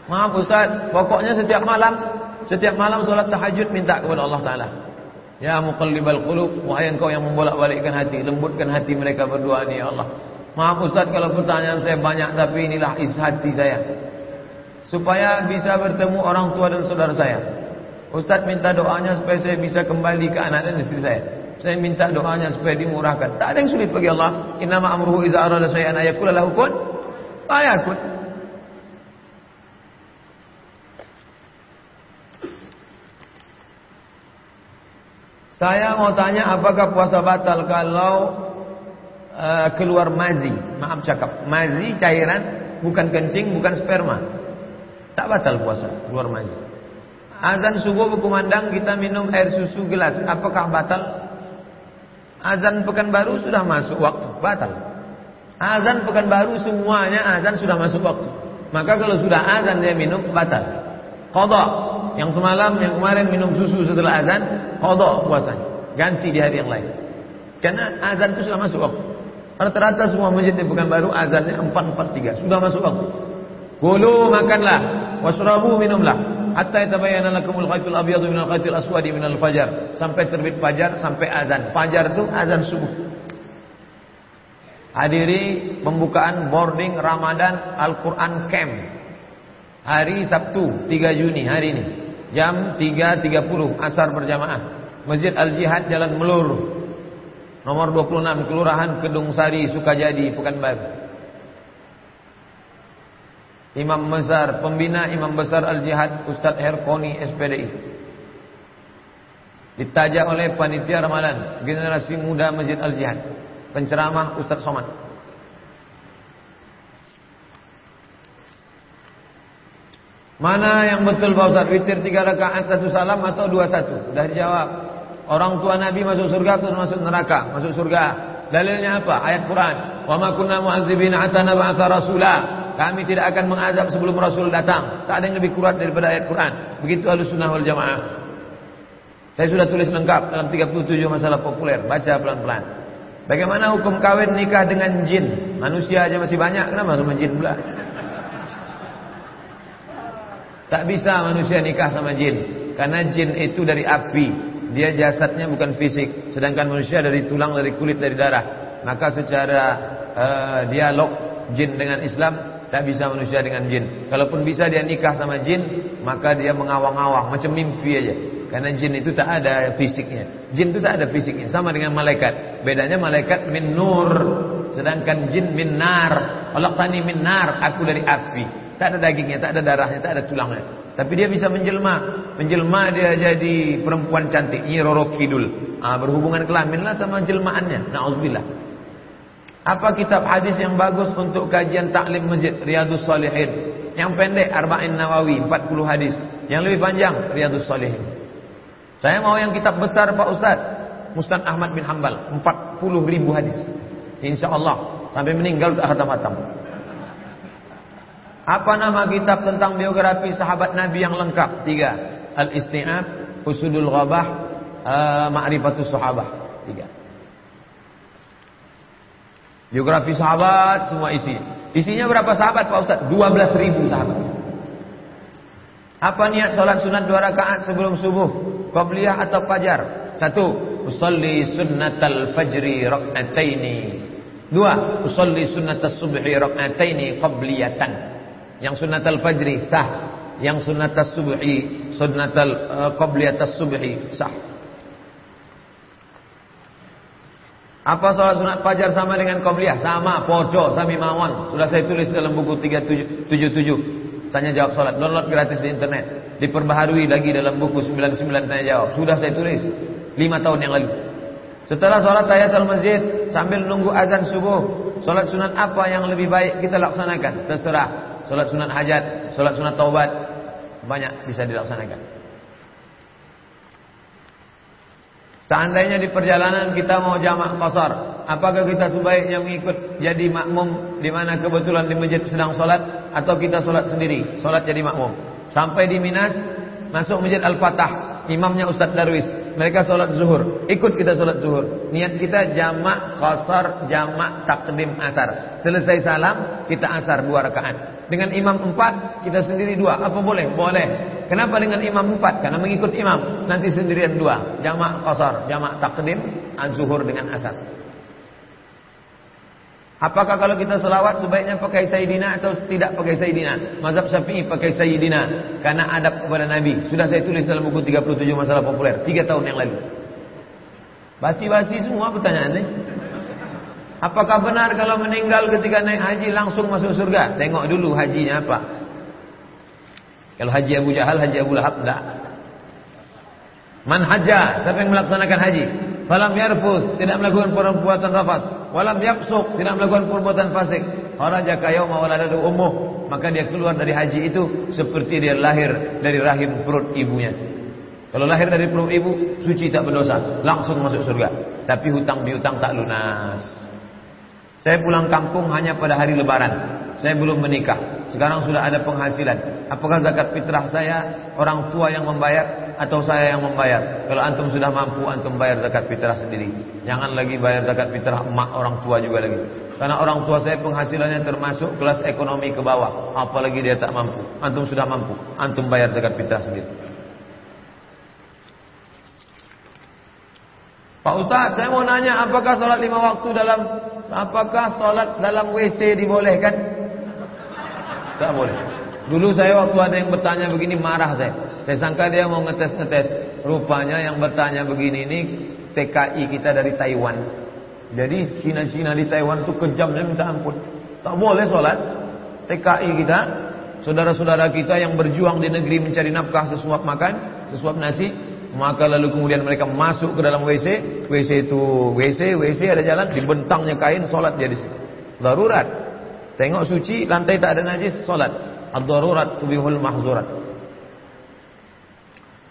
B: Maaf Ustaz, pokoknya setiap malam, setiap malam solat tahajud minta kepada Allah Ta'ala. Ya muqallibal qulub, wahai engkau yang membolak-balikkan hati, lembutkan hati mereka berdua ini ya Allah. Maaf Ustaz kalau pertanyaan saya banyak tapi inilah isi hati saya. Supaya bisa bertemu orang tua dan saudara saya. Ustaz minta doanya supaya saya bisa kembali ke anak dan istri saya. Saya minta doanya supaya dimurahkan. Tak ada yang sulit bagi Allah. Innama amruhu iza arada syai'an ayakula lahu kun fayakun. Saya mau tanya apakah puasa batal kalau uh, keluar mazi? Maaf cakap, mazi cairan bukan kencing, bukan sperma. Tak batal puasa keluar mazi. Azan subuh berkumandang kita minum air susu gelas, apakah batal? Azan Pekanbaru sudah masuk waktu, batal. Azan Pekanbaru semuanya azan sudah masuk waktu. Maka kalau sudah azan dia minum, batal. Qadha. Yang semalam, yang kemarin minum susu setelah azan, qadha puasanya. Ganti di hari yang lain. Karena azan itu sudah masuk waktu. Rata-rata semua masjid di Pekanbaru azannya 443, sudah masuk waktu. Kulu makanlah, wasrabu minumlah hatta yatabayyana lakumul khaytul abyadu minal khaytil aswadi minal fajar sampai terbit fajar sampai azan fajar itu azan subuh hadiri pembukaan boarding Ramadan Al-Quran Camp hari Sabtu 3 Juni hari ini jam 3.30 asar berjamaah Masjid Al-Jihad Jalan Melur nomor 26 Kelurahan Kedung Sari Sukajadi Pekanbaru Imam besar, pembina Imam besar Al-Jihad Ustadz Herkoni SPDI. Ditajak oleh panitia Ramadan, generasi muda Masjid Al-Jihad. Penceramah Ustadz Somad. Mana yang betul Pak Ustadz? Witir tiga rakaat satu salam atau dua satu? Dah dijawab. Orang tua Nabi masuk surga atau masuk neraka? Masuk surga. Dalilnya apa? Ayat Quran. Wa ma kunna mu'adzibina hatta nab'atha rasulah. Kami tidak akan mengazab sebelum Rasul datang. Tak ada yang lebih kuat daripada ayat Quran. Begitu ahlu sunnah wal jamaah. Saya sudah tulis lengkap dalam 37 masalah populer. Baca pelan-pelan. Bagaimana hukum kawin nikah dengan jin? Manusia aja masih banyak. Kenapa sama jin pula? Tak bisa manusia nikah sama jin. Karena jin itu dari api. Dia jasadnya bukan fisik. Sedangkan manusia dari tulang, dari kulit, dari darah. Maka secara uh, dialog jin dengan Islam tak bisa manusia dengan jin. Kalaupun bisa dia nikah sama jin, maka dia mengawang-awang macam mimpi aja. Karena jin itu tak ada fisiknya. Jin itu tak ada fisiknya, sama dengan malaikat. Bedanya malaikat min nur, sedangkan jin min nar. Allah tani min nar, aku dari api. Tak ada dagingnya, tak ada darahnya, tak ada tulangnya. Tapi dia bisa menjelma. Menjelma dia jadi perempuan cantik. Ini Roro Kidul. Ah, berhubungan kelaminlah sama jelmaannya. Nauzubillah. Apa kitab hadis yang bagus untuk kajian taklim masjid Riyadus Salihin? Yang pendek Arba'in Nawawi 40 hadis. Yang lebih panjang Riyadus Salihin. Saya mau yang kitab besar Pak Ustaz. Mustad Ahmad bin Hanbal 40 ribu hadis. Insya Allah Sampai meninggal tak khatam-khatam. Apa nama kitab tentang biografi sahabat Nabi yang lengkap? Tiga. Al-Isti'ab, Usudul Ghabah, uh, Sahabah. Tiga. Biografi sahabat semua isi. Isinya berapa sahabat Pak Ustaz? 12 ribu sahabat. Apa niat solat sunat dua rakaat sebelum subuh? Qabliyah atau fajar? Satu, usalli sunnatal fajri rak'ataini. Dua, usalli sunnatas subhi rak'ataini qabliyatan. Yang sunnatul fajri sah. Yang sunnatul subhi, sunnatul uh, qabliyatus subhi sah. Apa salat sunat fajar sama dengan qabliyah? Sama, podo, sami mawon. Sudah saya tulis dalam buku 377. Tanya jawab salat. Download gratis di internet. Diperbaharui lagi dalam buku 99 tanya jawab. Sudah saya tulis 5 tahun yang lalu. Setelah salat tahiyatul masjid sambil nunggu azan subuh, salat sunat apa yang lebih baik kita laksanakan? Terserah. Salat sunat hajat, salat sunat taubat banyak bisa dilaksanakan. Seandainya di perjalanan kita mau jamak qasar, apakah kita sebaiknya mengikut jadi makmum di mana kebetulan di masjid sedang salat atau kita salat sendiri, salat jadi makmum. Sampai di Minas, masuk masjid Al-Fatah, imamnya Ustaz Darwis. Mereka salat zuhur, ikut kita salat zuhur. Niat kita jamak qasar, jamak takdim asar. Selesai salam, kita asar dua rakaat. Dengan imam empat, kita sendiri dua. Apa boleh? Boleh. Kenapa dengan imam empat? Karena mengikut imam. Nanti sendirian dua. Jamak qasar, jamak takdim, az-zuhur dengan asar. Apakah kalau kita selawat sebaiknya pakai Sayyidina atau tidak pakai Sayyidina? Mazhab Syafi'i pakai Sayyidina karena adab kepada Nabi. Sudah saya tulis dalam buku 37 masalah populer 3 tahun yang lalu. Basi-basi semua pertanyaannya. Apakah benar kalau meninggal ketika naik haji langsung masuk surga? Tengok dulu hajinya apa. Kalau haji Abu Jahal, haji Abu Lahab, tidak. Man haja, siapa yang melaksanakan haji? Falam yarfus, tidak melakukan perbuatan rafas. Walam yapsuk, tidak melakukan perbuatan fasik. Kharaja kayawma waladadu umuh. Maka dia keluar dari haji itu seperti dia lahir dari rahim perut ibunya. Kalau lahir dari perut ibu, suci tak berdosa, langsung masuk surga. Tapi hutang piutang tak lunas. Saya pulang kampung hanya pada hari lebaran. Saya belum menikah. Sekarang sudah ada penghasilan. Apakah zakat fitrah saya orang tua yang membayar atau saya yang membayar? Kalau antum sudah mampu, antum bayar zakat fitrah sendiri. Jangan lagi bayar zakat fitrah emak orang tua juga lagi. Karena orang tua saya penghasilannya termasuk kelas ekonomi ke bawah. Apalagi dia tak mampu. Antum sudah mampu. Antum bayar zakat fitrah sendiri. Pak Ustaz, saya mau nanya apakah sholat lima waktu dalam Apakah solat dalam WC dibolehkan? Tak boleh. Dulu saya waktu ada yang bertanya begini marah saya. Saya sangka dia mau ngetes-ngetes. Rupanya yang bertanya begini ini TKI kita dari Taiwan. Jadi Cina-Cina di Taiwan itu kejamnya minta ampun. Tak boleh solat. TKI kita, saudara-saudara kita yang berjuang di negeri mencari nafkah sesuap makan, sesuap nasi, maka lalu kemudian mereka masuk ke dalam WC, WC itu WC, WC ada jalan, dibentangnya kain, solat dia di situ. Darurat. Tengok suci, lantai tak ada najis, solat. Ad-darurat tubihul mahzurat.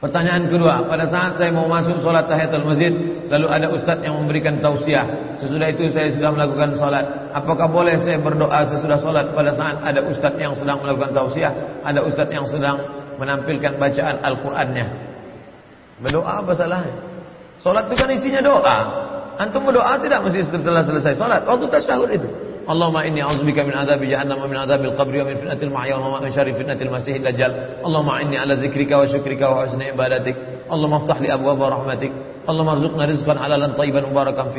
B: Pertanyaan kedua, pada saat saya mau masuk solat tahiyatul masjid, lalu ada ustaz yang memberikan tausiah. Sesudah itu saya sudah melakukan solat. Apakah boleh saya berdoa sesudah solat pada saat ada ustaz yang sedang melakukan tausiah, ada ustaz yang sedang menampilkan bacaan Al-Qur'annya? Berdoa apa salahnya? Solat itu kan isinya doa. Antum berdoa tidak mesti setelah selesai solat. Waktu tasyahud itu. Allahumma inni a'udzubika min adzabi jahannam wa min adzabil min fitnatil mahya wa min syarri fitnatil masiihid dajjal. Ala zikrika wa syukrika wa husni ibadatik. Allahumma iftah li rahmatik. Allahumma arzuqna rizqan halalan tayyiban mubarakan.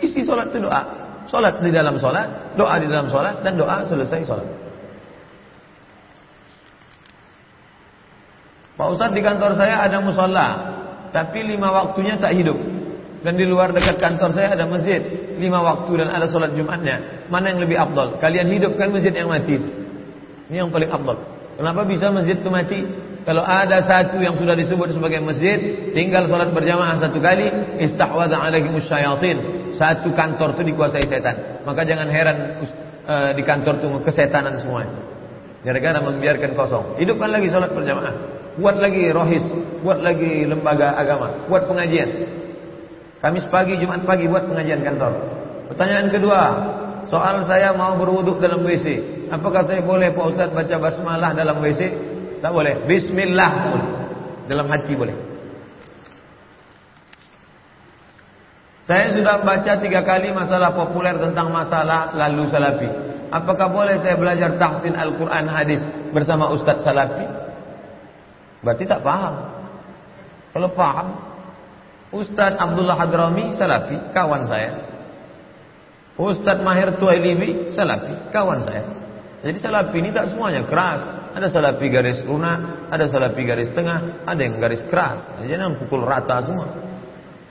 B: Isi solat itu doa. Solat di dalam solat, doa di dalam solat dan doa selesai solat. Pak Ustaz di kantor saya ada musola, tapi lima waktunya tak hidup. Dan di luar dekat kantor saya ada masjid, lima waktu dan ada solat Jumatnya. Mana yang lebih abdul? Kalian hidupkan masjid yang mati. Ini yang paling abdul. Kenapa bisa masjid itu mati? Kalau ada satu yang sudah disebut sebagai masjid, tinggal solat berjamaah satu kali, istahwadha alaihimus syayatin. Satu kantor itu dikuasai setan. Maka jangan heran uh, di kantor itu kesetanan semua. Gara-gara membiarkan kosong. Hidupkan lagi solat berjamaah. buat lagi rohis, buat lagi lembaga agama, buat pengajian. Kamis pagi, Jumat pagi buat pengajian kantor. Pertanyaan kedua, soal saya mau berwuduk dalam WC. Apakah saya boleh Pak Ustaz baca basmalah dalam WC? Tak boleh. Bismillah boleh. Dalam hati boleh. Saya sudah baca tiga kali masalah populer tentang masalah lalu salafi. Apakah boleh saya belajar tahsin Al-Quran hadis bersama Ustaz Salafi? Berarti tak paham. Kalau paham, Ustaz Abdullah Hadrami Salafi, kawan saya. Ustaz Mahir Tuailibi Salafi, kawan saya. Jadi Salafi ini tak semuanya keras. Ada Salafi garis lunak, ada Salafi garis tengah, ada yang garis keras. Jadi jangan pukul rata semua.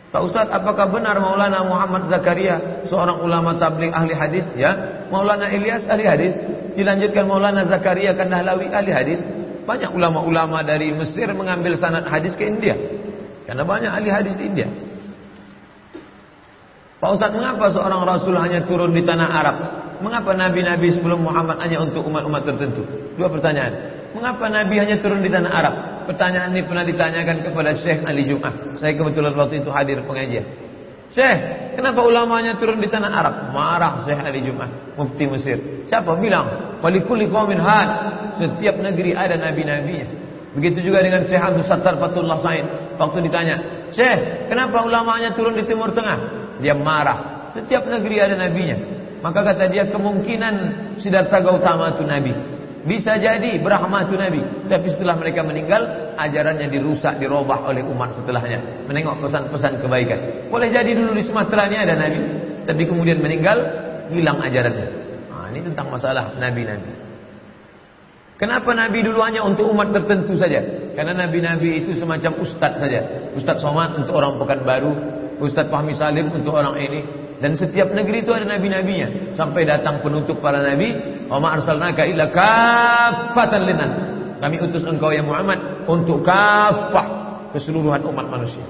B: Pak Ustaz, apakah benar Maulana Muhammad Zakaria seorang ulama tabligh ahli hadis? Ya, Maulana Ilyas ahli hadis. Dilanjutkan Maulana Zakaria Kandahlawi ahli hadis. Banyak ulama-ulama dari Mesir mengambil sanad hadis ke India. Karena banyak ahli hadis di India. Pak Ustaz, mengapa seorang Rasul hanya turun di tanah Arab? Mengapa Nabi-Nabi sebelum Muhammad hanya untuk umat-umat tertentu? Dua pertanyaan. Mengapa Nabi hanya turun di tanah Arab? Pertanyaan ini pernah ditanyakan kepada Syekh Ali Jum'ah. Saya kebetulan waktu itu hadir pengajian. Syekh, kenapa ulamanya turun di tanah Arab? Marah Syekh Ali Jum'ah, mufti Mesir. Siapa bilang? Walikuli qaumin had. Setiap negeri ada nabi-nabinya. Begitu juga dengan Syekh Abdul Sattar Fatullah Said. Waktu ditanya, Syekh, kenapa ulamanya turun di Timur Tengah? Dia marah. Setiap negeri ada nabinya. Maka kata dia kemungkinan Siddhartha Gautama itu nabi. Bisa jadi Brahma itu nabi. Tapi setelah mereka meninggal, ajarannya dirusak, dirubah oleh umat setelahnya. Menengok pesan-pesan kebaikan. Boleh jadi dulu di Sumatera ini ada nabi, tapi kemudian meninggal, hilang ajarannya. Nah, ini tentang masalah nabi-nabi. Kenapa Nabi dulu hanya untuk umat tertentu saja? Karena Nabi-Nabi itu semacam ustaz saja. Ustaz Somad untuk orang Pekanbaru, Ustaz Fahmi Salim untuk orang ini. Dan setiap negeri itu ada Nabi-Nabinya. Sampai datang penutup para Nabi. Wa ma arsalnaka illa kaffatan linnas. Kami utus engkau ya Muhammad untuk kafah keseluruhan umat manusia.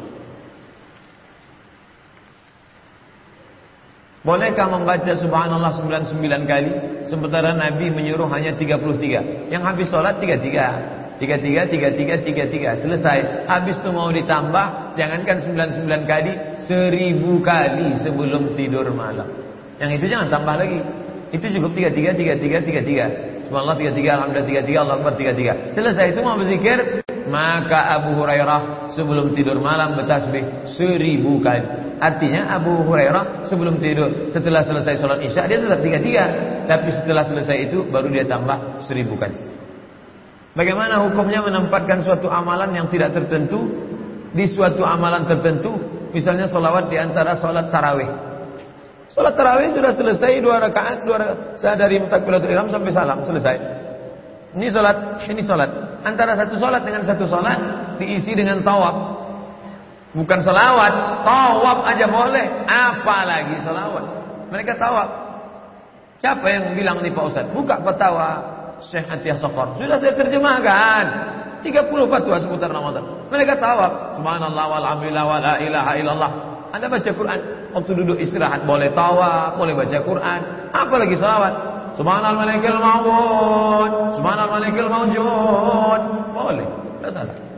B: Bolehkah membaca subhanallah 99 kali sementara Nabi menyuruh hanya 33. Yang habis sholat 33. 33, 33, 33 selesai. Habis itu mau ditambah, jangankan 99 kali, 1000 kali sebelum tidur malam. Yang itu jangan tambah lagi. Itu cukup 33, 33, 33. Subhanallah 33, Alhamdulillah 33, Allah Akbar 33. Selesai itu mau berzikir, maka Abu Hurairah sebelum tidur malam bertasbih 1000 kali. Artinya Abu Hurairah sebelum tidur setelah selesai sholat isya dia tetap tiga tiga, tapi setelah selesai itu baru dia tambah seribu kali. Bagaimana hukumnya menempatkan suatu amalan yang tidak tertentu di suatu amalan tertentu, misalnya solawat di antara sholat tarawih. Sholat tarawih sudah selesai dua rakaat, dua rakaat. Saya dari takbiratul ihram sampai salam selesai. Ini sholat, ini sholat. Antara satu sholat dengan satu sholat diisi dengan tawaf. Bukan selawat, tawaf aja boleh. Apalagi selawat. Mereka tawaf. Siapa yang bilang nih Pak Ustaz? Buka fatwa Syekh Atiyah Sokor. Sudah saya terjemahkan. 30 fatwa seputar Ramadan. Mereka tawaf. Subhanallah walhamdulillah wa la ilaha illallah. Anda baca Quran. Waktu duduk istirahat boleh tawaf, boleh baca Quran. Apalagi selawat. Subhanallah malikil mawud. Subhanallah malikil mawjud. Boleh. Tidak salah.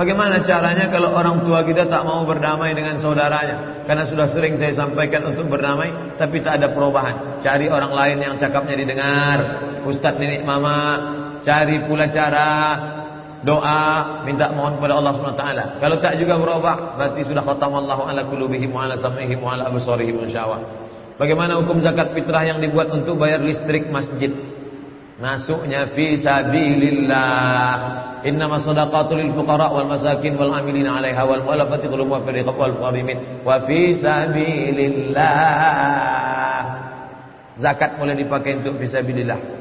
B: Bagaimana caranya kalau orang tua kita tak mau berdamai dengan saudaranya? Karena sudah sering saya sampaikan untuk berdamai, tapi tak ada perubahan. Cari orang lain yang cakapnya didengar. Ustadz nenek mama, cari pula cara doa, minta mohon kepada Allah SWT. Kalau tak juga berubah, berarti sudah khatamallahu ala qulubihim wa ala sam'ihim wa ala absarihim insyaallah. Bagaimana hukum zakat fitrah yang dibuat untuk bayar listrik masjid? Masuknya fi sabilillah. Innama sadaqatu lil fuqara wal masakin wal amilin 'alaiha wal mu'allafati qulubuhum wa fi riqab wal qarimin fi sabilillah. Zakat boleh dipakai untuk fisabilillah.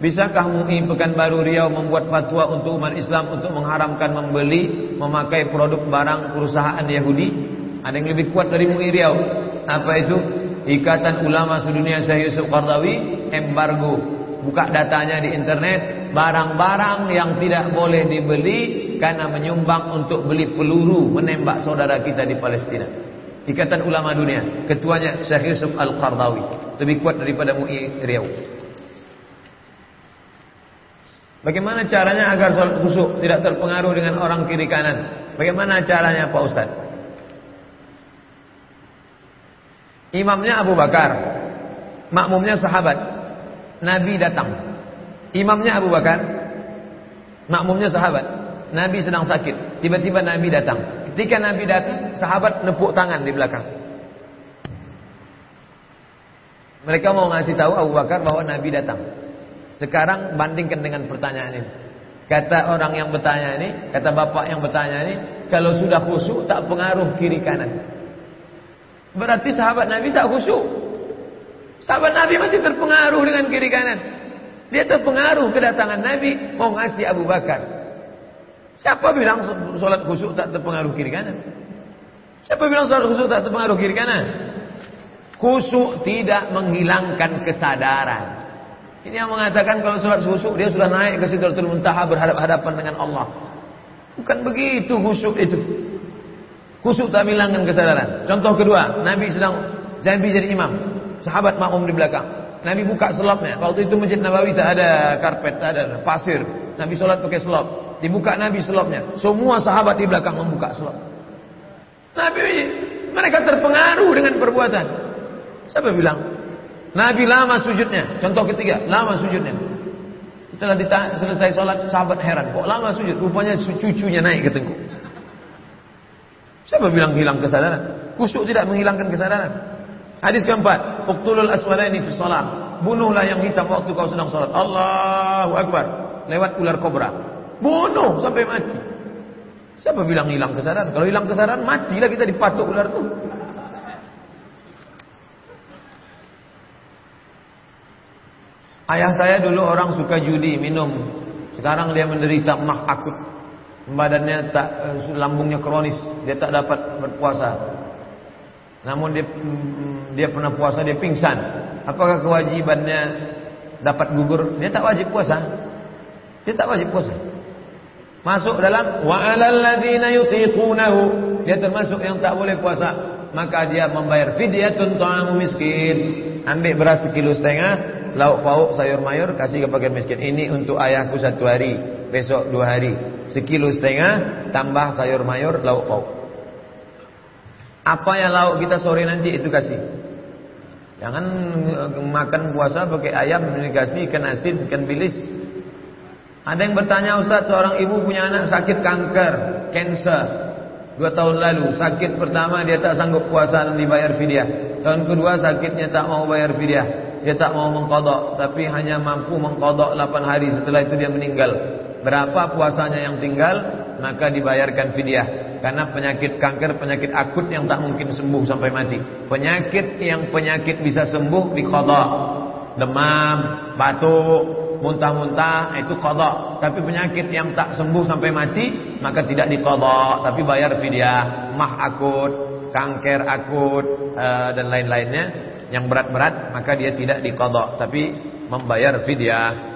B: Bisakah MUI Pekanbaru Riau membuat fatwa untuk umat Islam untuk mengharamkan membeli, memakai produk barang perusahaan Yahudi? Ada yang lebih kuat dari MUI Riau. Apa itu? Ikatan Ulama Sedunia Syekh Yusuf Qardawi embargo. Buka datanya di internet, barang-barang yang tidak boleh dibeli karena menyumbang untuk beli peluru menembak saudara kita di Palestina. Ikatan Ulama Dunia, ketuanya Syekh Yusuf Al-Qardawi, lebih kuat daripada MUI Riau. Bagaimana caranya agar sholat khusyuk tidak terpengaruh dengan orang kiri kanan? Bagaimana caranya Pak Ustaz? Imamnya Abu Bakar. Makmumnya sahabat. Nabi datang. Imamnya Abu Bakar. Makmumnya sahabat. Nabi sedang sakit. Tiba-tiba Nabi datang. Ketika Nabi datang, sahabat nepuk tangan di belakang. Mereka mau ngasih tahu Abu Bakar bahwa Nabi datang. Sekarang bandingkan dengan pertanyaan ini. Kata orang yang bertanya ini, kata bapak yang bertanya ini, kalau sudah khusyuk tak pengaruh kiri kanan. Berarti sahabat Nabi tak khusyuk. Sahabat Nabi masih terpengaruh dengan kiri kanan. Dia terpengaruh kedatangan Nabi mau ngasih Abu Bakar. Siapa bilang solat khusyuk tak terpengaruh kiri kanan? Siapa bilang solat khusyuk tak terpengaruh kiri kanan? Khusyuk tidak menghilangkan kesadaran. Ini yang mengatakan kalau sholat khusyuk dia sudah naik ke Sidratul Muntaha berhadap-hadapan dengan Allah. Bukan begitu khusyuk itu. Khusyuk tak menghilangkan kesadaran. Contoh kedua, Nabi sedang Nabi jadi imam. Sahabat makmum di belakang. Nabi buka selopnya. Waktu itu Masjid Nabawi tak ada karpet, tak ada pasir. Nabi sholat pakai selop. Dibuka Nabi selopnya. Semua sahabat di belakang membuka selop. Nabi mereka terpengaruh dengan perbuatan. Siapa bilang? Nabi lama sujudnya. Contoh ketiga, lama sujudnya. Setelah selesai sholat, sahabat heran. Kok lama sujud? Rupanya cucunya naik ke tengkuk. Siapa bilang hilang kesadaran? Kusuk tidak menghilangkan kesadaran. Hadis keempat, Uqtulul aswadaini fi salam. Bunuhlah yang hitam waktu kau sedang sholat. Allahu Akbar. Lewat ular kobra. Bunuh sampai mati. Siapa bilang hilang kesadaran? Kalau hilang kesadaran, matilah kita dipatuk ular itu. Ayah saya dulu orang suka judi, minum. Sekarang dia menderita mah akut. Badannya tak eh, lambungnya kronis, dia tak dapat berpuasa. Namun dia mm, dia pernah puasa dia pingsan. Apakah kewajibannya dapat gugur? Dia tak wajib puasa. Dia tak wajib puasa. Masuk dalam wa 'alal yutiqunahu. Dia termasuk yang tak boleh puasa. Maka dia membayar fidyatun ta'amu miskin. Ambil beras sekilo setengah, lauk pauk sayur mayur kasih ke miskin. Ini untuk ayahku satu hari, besok dua hari. Sekilo setengah tambah sayur mayur lauk pauk. Apa yang lauk kita sore nanti itu kasih. Jangan makan puasa pakai ayam dikasih ikan asin, ikan bilis. Ada yang bertanya Ustaz, seorang ibu punya anak sakit kanker, cancer. Dua tahun lalu, sakit pertama dia tak sanggup puasa dan dibayar fidyah. Tahun kedua sakitnya tak mau bayar fidyah dia tak mau mengkodok tapi hanya mampu mengkodok 8 hari setelah itu dia meninggal berapa puasanya yang tinggal maka dibayarkan fidyah karena penyakit kanker penyakit akut yang tak mungkin sembuh sampai mati. Penyakit yang penyakit bisa sembuh dikodok demam batuk muntah-muntah itu kodok tapi penyakit yang tak sembuh sampai mati maka tidak dikodok tapi bayar fidyah mah akut kanker akut uh, dan lain-lainnya yang berat-berat maka dia tidak dikodok tapi membayar fidyah.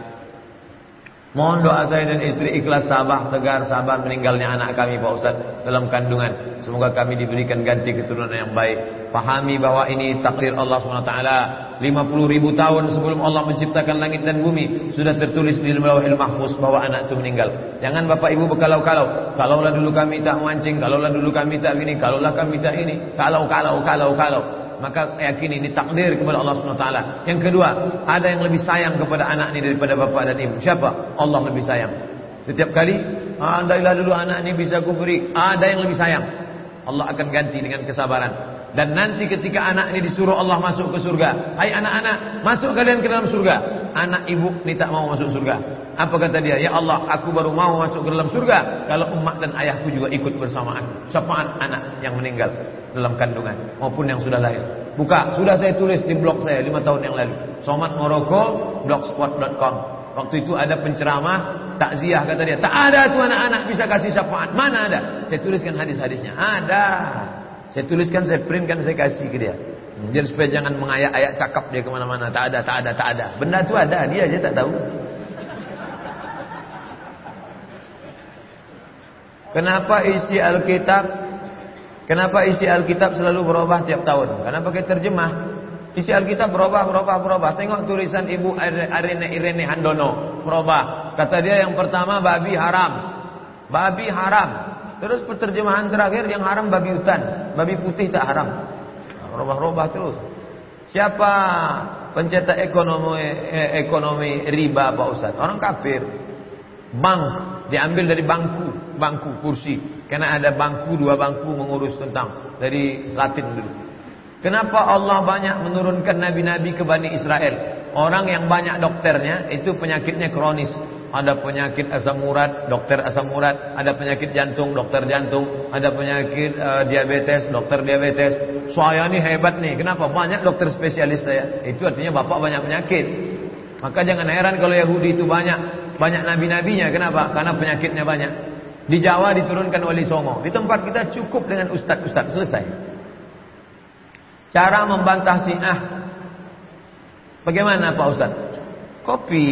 B: Mohon doa saya dan istri ikhlas sabar, tegar, sabar meninggalnya anak kami Pak Ustaz dalam kandungan. Semoga kami diberikan ganti keturunan yang baik. Pahami bahwa ini takdir Allah SWT. 50 ribu tahun sebelum Allah menciptakan langit dan bumi. Sudah tertulis di lawahil mahfuz bahwa anak itu meninggal. Jangan bapak ibu berkalau-kalau. Kalaulah dulu kami tak mancing. Kalaulah dulu kami tak gini. Kalaulah kami tak ini. Kalau, kalau, kalau, kalau maka yakin ini takdir kepada Allah taala. Yang kedua, ada yang lebih sayang kepada anak ini daripada bapak dan ibu. Siapa? Allah lebih sayang. Setiap kali, andailah dulu anak ini bisa kuberi, ada yang lebih sayang. Allah akan ganti dengan kesabaran. Dan nanti ketika anak ini disuruh Allah masuk ke surga. Hai anak-anak, masuk kalian ke dalam surga. Anak ibu ini tak mau masuk surga. Apa kata dia? Ya Allah, aku baru mau masuk ke dalam surga. Kalau umat dan ayahku juga ikut bersama aku. Syafaat anak yang meninggal dalam kandungan. Maupun yang sudah lahir. Buka, sudah saya tulis di blog saya 5 tahun yang lalu. Somat Moroko, blogspot.com. Waktu itu ada penceramah, takziah kata dia. Tak ada tuh anak-anak bisa kasih syafaat. Mana ada? Saya tuliskan hadis-hadisnya. Ada. Saya tuliskan, saya printkan, saya kasih ke dia. Jadi supaya jangan mengayak-ayak cakap dia ke mana-mana. Tak ada, tak ada, tak ada. Benda itu ada, dia aja tak tahu. Kenapa isi Alkitab Kenapa isi Alkitab selalu berubah tiap tahun? Karena pakai terjemah. Isi Alkitab berubah, berubah, berubah. Tengok tulisan Ibu Arine Irene Handono. Berubah. Kata dia yang pertama babi haram. Babi haram. Terus penerjemahan terakhir yang haram babi hutan, babi putih tak haram. Robah-robah terus. Siapa pencetak ekonomi eh, ekonomi riba Pak Ustaz? Orang kafir. Bank diambil dari bangku, bangku kursi. Karena ada bangku dua bangku mengurus tentang dari Latin dulu. Kenapa Allah banyak menurunkan nabi-nabi ke Bani Israel? Orang yang banyak dokternya itu penyakitnya kronis. Ada penyakit asam urat, dokter asam urat. Ada penyakit jantung, dokter jantung. Ada penyakit uh, diabetes, dokter diabetes. Saya ini hebat nih. Kenapa? Banyak dokter spesialis saya. Itu artinya bapak banyak penyakit. Maka jangan heran kalau Yahudi itu banyak. Banyak nabi-nabinya. Kenapa? Karena penyakitnya banyak. Di Jawa diturunkan wali songo. Di tempat kita cukup dengan ustad-ustad. Selesai. Cara membantah si'ah. Bagaimana Pak Ustaz? Copy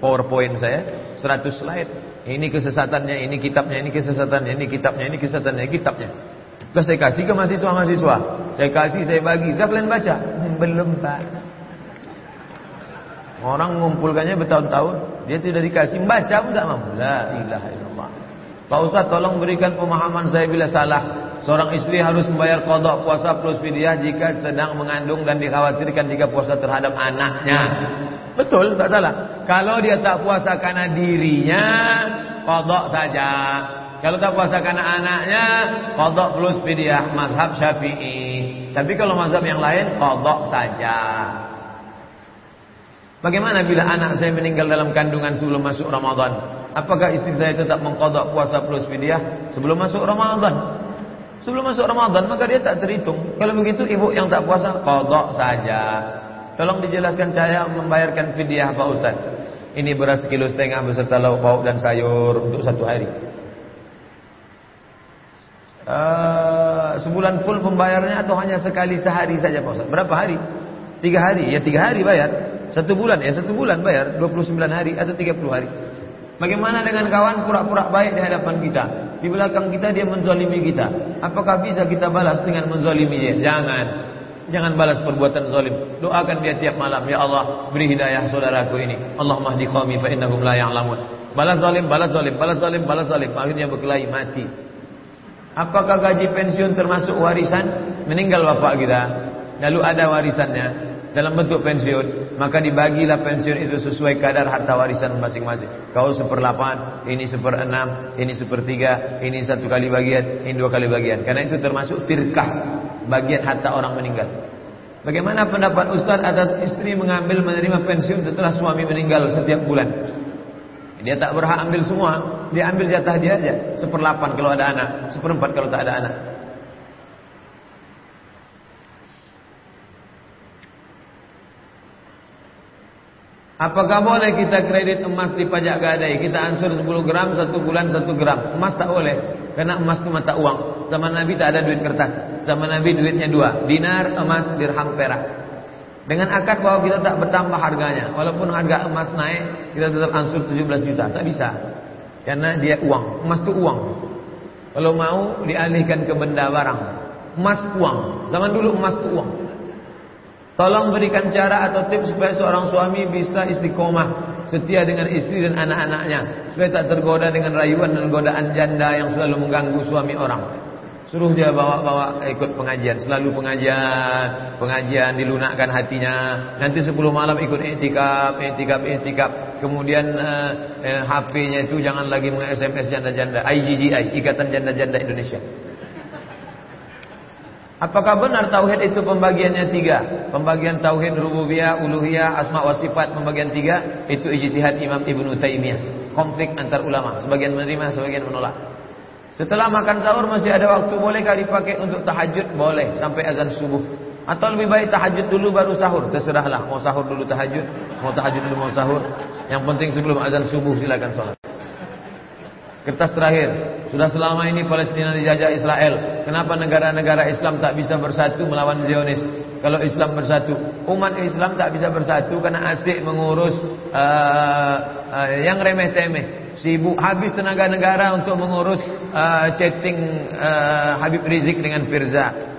B: PowerPoint saya 100 slide. Ini kesesatannya, ini kitabnya, ini kesesatannya, ini kitabnya, ini kesesatannya, ini kitabnya. Terus saya kasih ke mahasiswa-mahasiswa. Saya kasih, saya bagi. Sudah kalian baca? Hmm, belum Pak. Orang mengumpulkannya bertahun-tahun. Dia tidak dikasih. Baca pun tak mampu. La ilaha illallah. Pak Ustaz tolong berikan pemahaman saya bila salah. Seorang istri harus membayar kodok puasa plus fidyah jika sedang mengandung dan dikhawatirkan jika puasa terhadap anaknya. Betul, tak salah. Kalau dia tak puasa karena dirinya, kodok saja. Kalau tak puasa karena anaknya, kodok plus fidyah. Mazhab syafi'i. Tapi kalau mazhab yang lain, kodok saja. Bagaimana bila anak saya meninggal dalam kandungan sebelum masuk Ramadan? Apakah istri saya tetap mengkodok puasa plus fidyah sebelum masuk Ramadan? Sebelum masuk Ramadan maka dia tak terhitung. Kalau begitu ibu yang tak puasa kodok saja. Tolong dijelaskan saya membayarkan fidyah Pak Ustaz. Ini beras kilo setengah beserta lauk pauk dan sayur untuk satu hari. Uh, sebulan full pembayarnya atau hanya sekali sehari saja Pak Ustaz? Berapa hari? Tiga hari? Ya tiga hari bayar. Satu bulan? Ya satu bulan bayar. 29 hari atau 30 hari. Bagaimana dengan kawan pura-pura baik di hadapan kita? Di belakang kita dia menzolimi kita. Apakah bisa kita balas dengan menzolimi dia? Jangan. Jangan balas perbuatan zalim. Doakan dia tiap malam, ya Allah, beri hidayah saudaraku ini. Allah mahdi qaumi fa innahum la ya'lamun. Balas zalim, balas zalim, balas zalim, balas zalim. Akhirnya berkelahi mati. Apakah gaji pensiun termasuk warisan? Meninggal bapak kita, lalu ada warisannya dalam bentuk pensiun, maka dibagilah pensiun itu sesuai kadar harta warisan masing-masing. Kau seperlapan, ini seperenam, ini sepertiga, ini satu kali bagian, ini dua kali bagian. Karena itu termasuk firkah bagian harta orang meninggal. Bagaimana pendapat Ustaz atas istri mengambil menerima pensiun setelah suami meninggal setiap bulan? Dia tak berhak ambil semua, dia ambil jatah dia aja. Seperlapan kalau ada anak, seperempat kalau tak ada anak. Apakah boleh kita kredit emas di pajak gadai? Kita ansur 10 gram, satu bulan satu gram. Emas tak boleh. Karena emas itu mata uang. Zaman Nabi tak ada duit kertas. Zaman Nabi duitnya dua. Dinar, emas, dirham, perak. Dengan akad bahwa kita tak bertambah harganya. Walaupun harga emas naik, kita tetap ansur 17 juta. Tak bisa. Karena dia uang. Emas itu uang. Kalau mau dialihkan ke benda barang. Emas uang. Zaman dulu emas itu uang. Tolong berikan cara atau tips supaya seorang suami bisa istiqomah setia dengan istri dan anak-anaknya supaya tak tergoda dengan rayuan dan godaan janda yang selalu mengganggu suami orang. Suruh dia bawa-bawa ikut pengajian, selalu pengajian, pengajian dilunakkan hatinya. Nanti 10 malam ikut etikap, etikap, etikap. Kemudian eh, eh, HP-nya itu jangan lagi meng-SMS janda-janda. IGGI, Ikatan Janda-Janda Indonesia. Apakah benar tauhid itu pembagiannya tiga? Pembagian tauhid rububiyah, uluhiyah, asma wa sifat pembagian tiga itu ijtihad Imam Ibnu Taimiyah. Konflik antar ulama, sebagian menerima, sebagian menolak. Setelah makan sahur masih ada waktu bolehkah dipakai untuk tahajud? Boleh sampai azan subuh. Atau lebih baik tahajud dulu baru sahur, terserahlah. Mau sahur dulu tahajud, mau tahajud dulu mau sahur. Yang penting sebelum azan subuh silakan sholat. Kertas terakhir, sudah selama ini Palestina dijajah Israel. Kenapa negara-negara Islam tak bisa bersatu melawan Zionis? Kalau Islam bersatu, umat Islam tak bisa bersatu karena asik mengurus uh, uh, yang remeh-temeh. Sibuk habis tenaga negara untuk mengurus uh, chatting uh, Habib Rizik dengan Firza.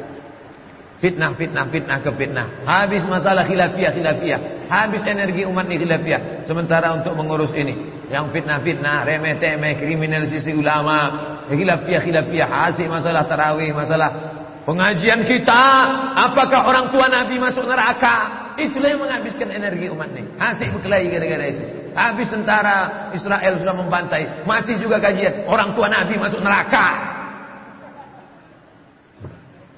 B: Fitnah, fitnah, fitnah ke fitnah. Habis masalah khilafiyah, khilafiyah. Habis energi umat ini khilafiyah. Sementara untuk mengurus ini yang fitnah-fitnah, remeh-temeh, kriminalisasi ulama, khilafiyah-khilafiyah, asik masalah tarawih, masalah Pengajian kita, apakah orang tua Nabi masuk neraka? Itulah yang menghabiskan energi umat ini. Asik berkelahi gara-gara itu. Habis tentara Israel sudah membantai, masih juga kajian orang tua Nabi masuk neraka.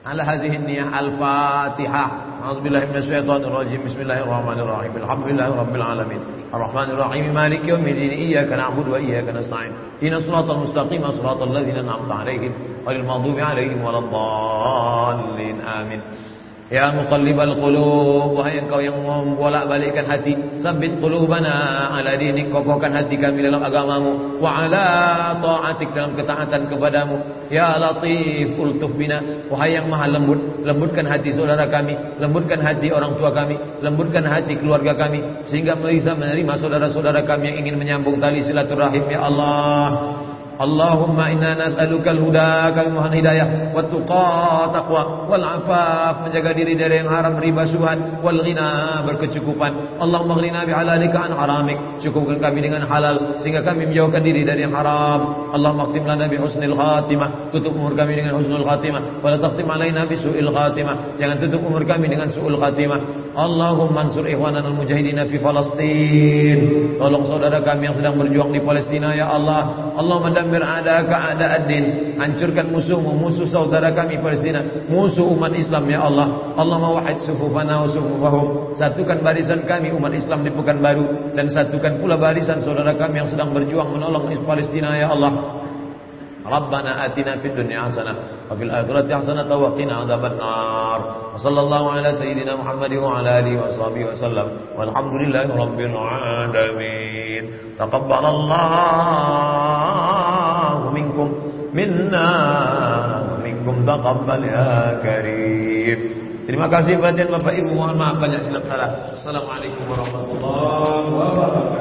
B: Ala hadhihi niyah al-Fatihah. A'udzubillahi minasyaitonir rajim. Bismillahirrahmanirrahim. Alhamdulillahirabbil alamin. Arrahmanir rahim. Maliki yaumiddin. Iyyaka na'budu wa iyyaka nasta'in. Ihdinas siratal mustaqim, siratal ladzina an'amta 'alaihim ghairil maghdubi 'alaihim waladdallin. Amin. Ya muqallibal qulub Wahai engkau yang membolak-balikkan hati Sabit qulubana ala dinik Kokohkan hati kami dalam agamamu Wa ala ta'atik dalam ketaatan kepadamu. Ya latif ultuf bina Wahai yang maha lembut Lembutkan hati saudara kami Lembutkan hati orang tua kami Lembutkan hati keluarga kami Sehingga bisa menerima saudara-saudara kami Yang ingin menyambung tali silaturahim Ya Allah Allahumma inna nas'alukal huda kami mohon hidayah wa tuqa taqwa menjaga diri dari yang haram riba syubhat wal berkecukupan. Allahumma ghnina bi halalika an haramik cukupkan kami dengan halal sehingga kami menjauhkan diri dari yang haram. Allahumma khtim lana bi husnil khatimah tutup umur kami dengan husnul khatimah. Wa la takhtim alaina bi jangan tutup umur kami dengan su'ul khatimah Allahumma ansur ikhwanana al-mujahidin fi Palestin. Tolong saudara kami yang sedang berjuang di Palestina ya Allah. Allah mendam dammir ada adin hancurkan musuhmu musuh saudara kami Palestina musuh umat Islam ya Allah. Allah mawahid sufufana wa sufufahum satukan barisan kami umat Islam di Pekanbaru. Dan satukan pula barisan saudara kami yang sedang berjuang menolong Palestina ya Allah ربنا آتنا في الدنيا حسنة وفي الآخرة حسنة وقنا عذاب النار وصلى الله على سيدنا محمد وعلى آله وصحبه وسلم والحمد لله رب العالمين تقبل الله منكم منا ومنكم تقبل يا كريم Terima kasih banyak Bapak Ibu. Mohon maaf banyak silap salah. Assalamualaikum warahmatullahi wabarakatuh.